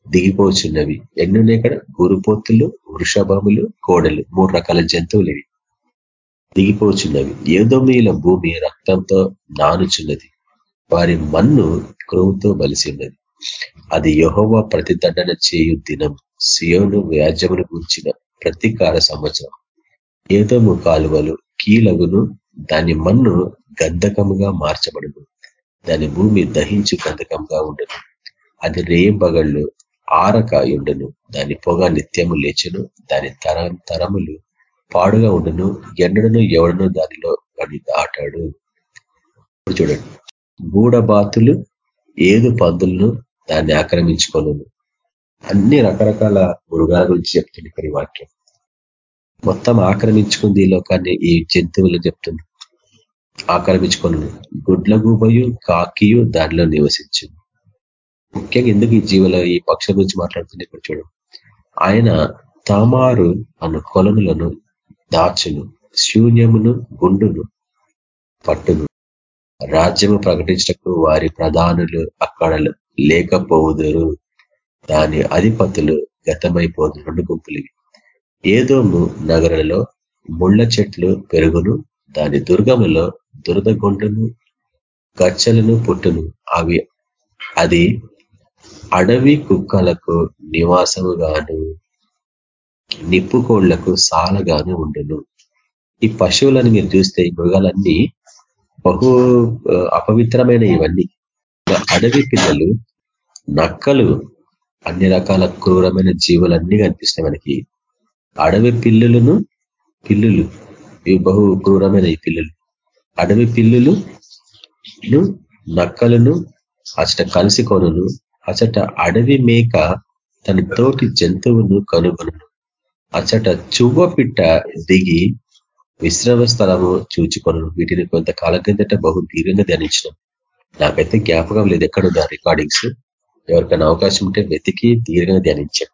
దిగిపోచున్నవి. ఎన్నున్నాయి ఇక్కడ? గురుపోతులు వృషభములు కోడలు. మూడు రకాల జంతువులు ఇవి. దిగిపోచున్నవి. ఏదో మీల భూమి రక్తంతో నానుచున్నది. వారి మన్ను క్రోవుతో బలిసిన్నది అది యహోవ ప్రతిదండన చేయు దినం సియోను వ్యాజ్యమును కూర్చిన ప్రతీకార సంవత్సరం. ఏదోము కాలువలు కీలగును దాని మన్ను గంధకముగా మార్చబడును. దాని భూమి దహించు గంధకంగా ఉండను. అది రేంబగళ్ళు ఆరకాయుండను. దాని పొగ నిత్యము లేచును. దాని తరం తరములు పాడుగా ఉండను ఎన్నడను ఎవడను దానిలో అని దాటాడు. చూడండి. గూడబాతులు ఏదు పందులను దాన్ని ఆక్రమించుకోను అన్ని రకరకాల మృగాల గురించి చెప్తుంది ఇక్కడ వాక్యం. మొత్తం ఆక్రమించుకుంది ఈ లోకాన్ని ఈ జంతువులు చెప్తుంది. ఆక్రమించుకొని గుడ్ల గూబయు కాకియు దానిలో నివసించింది ముఖ్యంగా ఎందుకు ఈ జీవుల ఈ పక్షుల గురించి మాట్లాడుతుంది? ఇప్పుడు చూడు ఆయన తామారు అను కొలనులను దాచును శూన్యమును గుండును పట్టును. రాజ్యము ప్రకటించటకు వారి ప్రధానులు అక్కడ లేకపోదురు దాని అధిపతులు గతమైపోదు రెండు గుంపులు. ఏదోము నగరంలో ముళ్ళ చెట్లు పెరుగును దాని దుర్గములో దురద దురదగొండును గచ్చలను పుట్టును. అవి అది అడవి కుక్కలకు నివాసముగాను నిప్పుకోళ్ళకు సాలగాను ఉండును. ఈ పశువులను మీరు చూస్తే ఈ మృగాలన్నీ బహు అపవిత్రమైన ఇవన్నీ. అడవి పిల్లలు నక్కలు అన్ని రకాల క్రూరమైన జీవులన్నీ కనిపిస్తాయి మనకి. అడవి పిల్లులను పిల్లులు ఇవి బహు క్రూరమైన ఈ పిల్లులు. అడవి పిల్లులు నక్కలను అచట కలిసి కొనును. అచట అడవి మేక తన తోటి జంతువును కనుగొను అచ్చట చువ్వ పిట్ట దిగి విశ్రమ స్థలము చూచుకొను. వీటిని కొంతకాలం కిందట బహు దీర్ఘంగా ధ్యానించడం నాకైతే జ్ఞాపకం లేదు ఎక్కడుందా రికార్డింగ్స్ ఎవరికైనా అవకాశం ఉంటే వెతికి దీర్ఘంగా ధ్యానించాం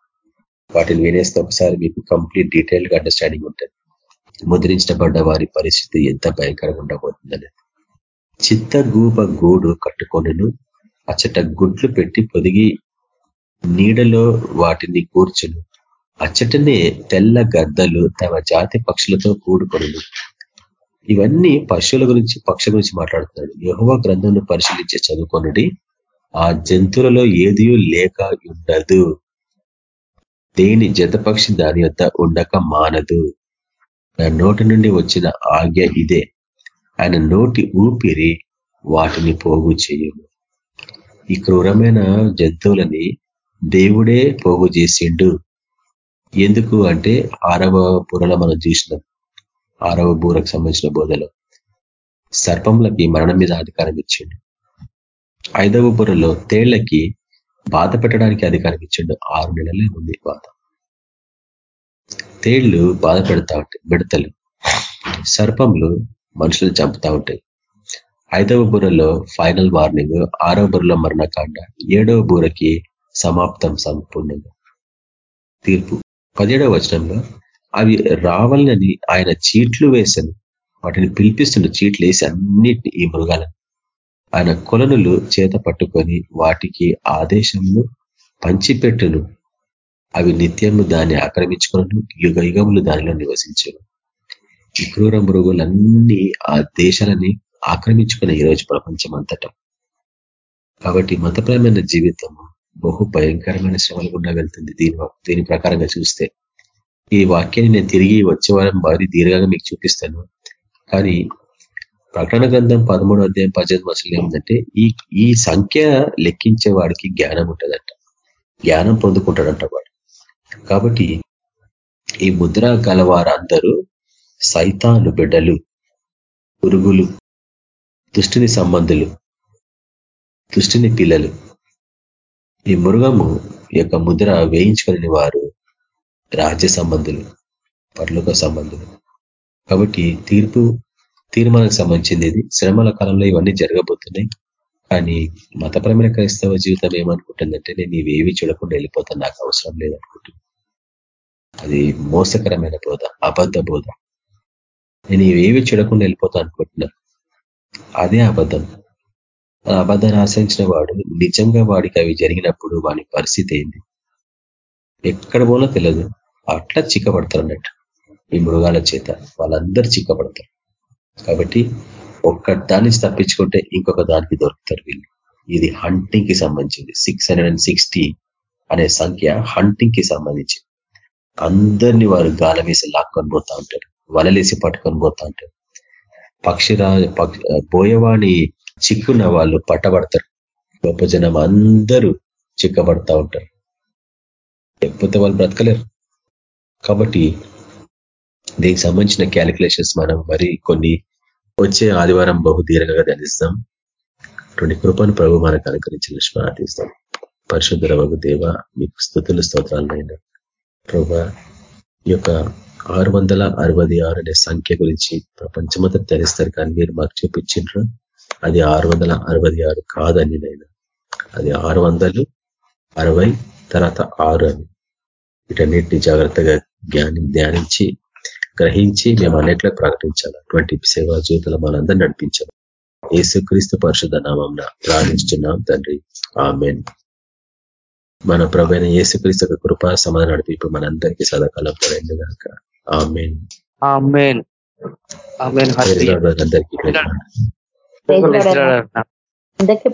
వాటిని వినేస్తే ఒకసారి మీకు కంప్లీట్ డీటెయిల్గా అండర్స్టాండింగ్ ఉంటుంది. ముద్రించబడ్డ వారి పరిస్థితి ఎంత భయంకరంగా ఉండబోతుందని చిత్తగూప గూడు కట్టుకొనును. అచ్చట గుడ్లు పెట్టి పొదిగి నీడలో వాటిని కూర్చును. అచ్చటనే తెల్ల గద్దలు తమ జాతి పక్షులతో కూడుకొను ఇవన్నీ పశువుల గురించి పక్షుల గురించి మాట్లాడుతున్నాడు. యహోవ గ్రంథంను పరిశీలించే చదువుకొనుడి. ఆ జంతువులలో ఏది లేక ఉండదు. దేని జతపక్షి దాని యొక్క ఉండక మానదు. నా నోటి నుండి వచ్చిన ఆజ్ఞ ఇదే. ఆయన నోటి ఊపిరి వాటిని పోగు చేయము ఈ క్రూరమైన జంతువులని దేవుడే పోగు చేసిండు. ఎందుకు అంటే ఆరవ బూరలో మనం చూసినాం ఆరవ బూరకు సంబంధించిన బోధలో సర్పంలకి మరణం మీద అధికారం ఇచ్చిండు. ఐదవ బుర్రలో తేళ్ళకి బాధ పెట్టడానికి అధికారం ఇచ్చిండు. ఆరు నెలలే ఉంది బాధ. తేళ్ళు బాధ పెడతా ఉంటాయి మిడతలు సర్పంలు మనుషులు చంపుతా ఉంటాయి ఐదవ బుర్రలో ఫైనల్ వార్నింగ్ ఆరవ బుర్రలో మరణకాండ ఏడవ బూరకి సమాప్తం సంపూర్ణంగా. తీర్పు. పదిహేడవ వచనంలో అవి రావాలని ఆయన చీట్లు వేశాను వాటిని పిలిపిస్తున్న చీట్లు వేసి అన్నిటిని ఈ మృగాలను ఆయన కొలనులు చేత పట్టుకొని వాటికి ఆదేశమును పంచిపెట్టును. అవి నిత్యము దాన్ని ఆక్రమించుకును యుగ యుగములు దానిలో నివసించను. ఈ క్రూర మృగులన్నీ ఆ దేశాలని ఆక్రమించుకున్న ఈరోజు ప్రపంచం అంతటా కాబట్టి మతపరమైన జీవితము బహు భయంకరమైన శ్రమలు గుండా వెళ్తుంది దీని దీని ప్రకారంగా చూస్తే. ఈ వాక్యాన్ని నేను తిరిగి వచ్చే వారం భారీ దీర్ఘంగా మీకు చూపిస్తాను. కానీ ప్రకటన గ్రంథం పదమూడు అధ్యాయం పద్దెనిమిది మసలు ఏమిటంటే ఈ ఈ సంఖ్య లెక్కించే వాడికి జ్ఞానం ఉంటుందంట. జ్ఞానం పొందుకుంటాడంట వాడు. కాబట్టి ఈ ముద్ర గల వారందరూ సైతాను బిడ్డలు పురుగులు దుష్టిని సంబంధులు దుష్టిని పిల్లలు ఈ మృగము యొక్క ముద్ర వేయించుకొని వారు రాజ్య సంబంధులు పర్లోక సంబంధులు. కాబట్టి తీర్పు తీర్మానానికి సంబంధించింది ఇది. శ్రమల కాలంలో ఇవన్నీ జరగబోతున్నాయి. కానీ మతపరమైన క్రైస్తవ జీవితం ఏమనుకుంటుందంటే నేను ఇవేవి చూడకుండా వెళ్ళిపోతాను నాకు అవసరం లేదనుకుంటుంది అది మోసకరమైన బోధ అబద్ధ బోధ. నేను ఇవేవి చూడకుండా వెళ్ళిపోతా అనుకుంటున్నా అదే అబద్ధం. అబద్ధాన్ని ఆశ్రయించిన వాడు నిజంగా వాడికి అవి జరిగినప్పుడు వాని పరిస్థితి ఏంది? ఎక్కడ పోలో తెలియదు అట్లా చిక్కబడతారు అన్నట్టు ఈ మృగాల చేత వాళ్ళందరూ చిక్కబడతారు. కాబట్టి ఒక్క దాన్ని తప్పించుకుంటే ఇంకొక దానికి దొరుకుతారు వీళ్ళు. ఇది హంటింగ్కి సంబంధించింది సిక్స్ అనే సంఖ్య హంటింగ్కి సంబంధించి. అందరినీ వారు గాల వేసి లాక్కొని పోతా ఉంటారు. వలలేసి పట్టుకొని పోతా ఉంటారు. పక్షిరా బోయవాణి చిక్కున్న వాళ్ళు పట్టబడతారు గొప్ప జనం అందరూ చిక్కబడతా ఉంటారు. లేకపోతే వాళ్ళు బ్రతకలేరు. కాబట్టి దీనికి సంబంధించిన క్యాలిక్యులేషన్స్ మనం మరి కొన్ని వచ్చే ఆదివారం బహుదీర్ఘంగా ధ్యానిస్తాం. అటువంటి కృపను ప్రభు మనకు అనుకరించిన ప్రార్థిస్తాం పరిశుద్ధ వగు దేవ మీకు స్థుతులు స్తోత్రాలైనా ప్రభు ఈ యొక్క ఆరు వందల అరవై ఆరు అనే సంఖ్య గురించి ప్రపంచమంతా తెలుస్తారు కానీ మీరు మాకు చూపించిండ్రు. అది ఆరు వందల అరవై ఆరు కాదని నేను. అది ఆరు వందలు అరవై తర్వాత ఆరు అని. వీటన్నిటిని జాగ్రత్తగా జ్ఞాని ధ్యానించి గ్రహించి మేము అన్నిట్లో ప్రకటించాలి? అటువంటి సేవా జీవితంలో మనందరూ నడిపించాలి? ఏసుక్రీస్తు పరిశుద్ధ నామం ప్రార్థించున్నాం తండ్రి. ఆమెన్. మన ప్రభైన యేసుక్రీస్తు కృపా సమాధానం నడిపి మనందరికీ సదాకాలం పడేందుగాక ఆమెన్. ఆమెన్. అందరికీ అందరికీ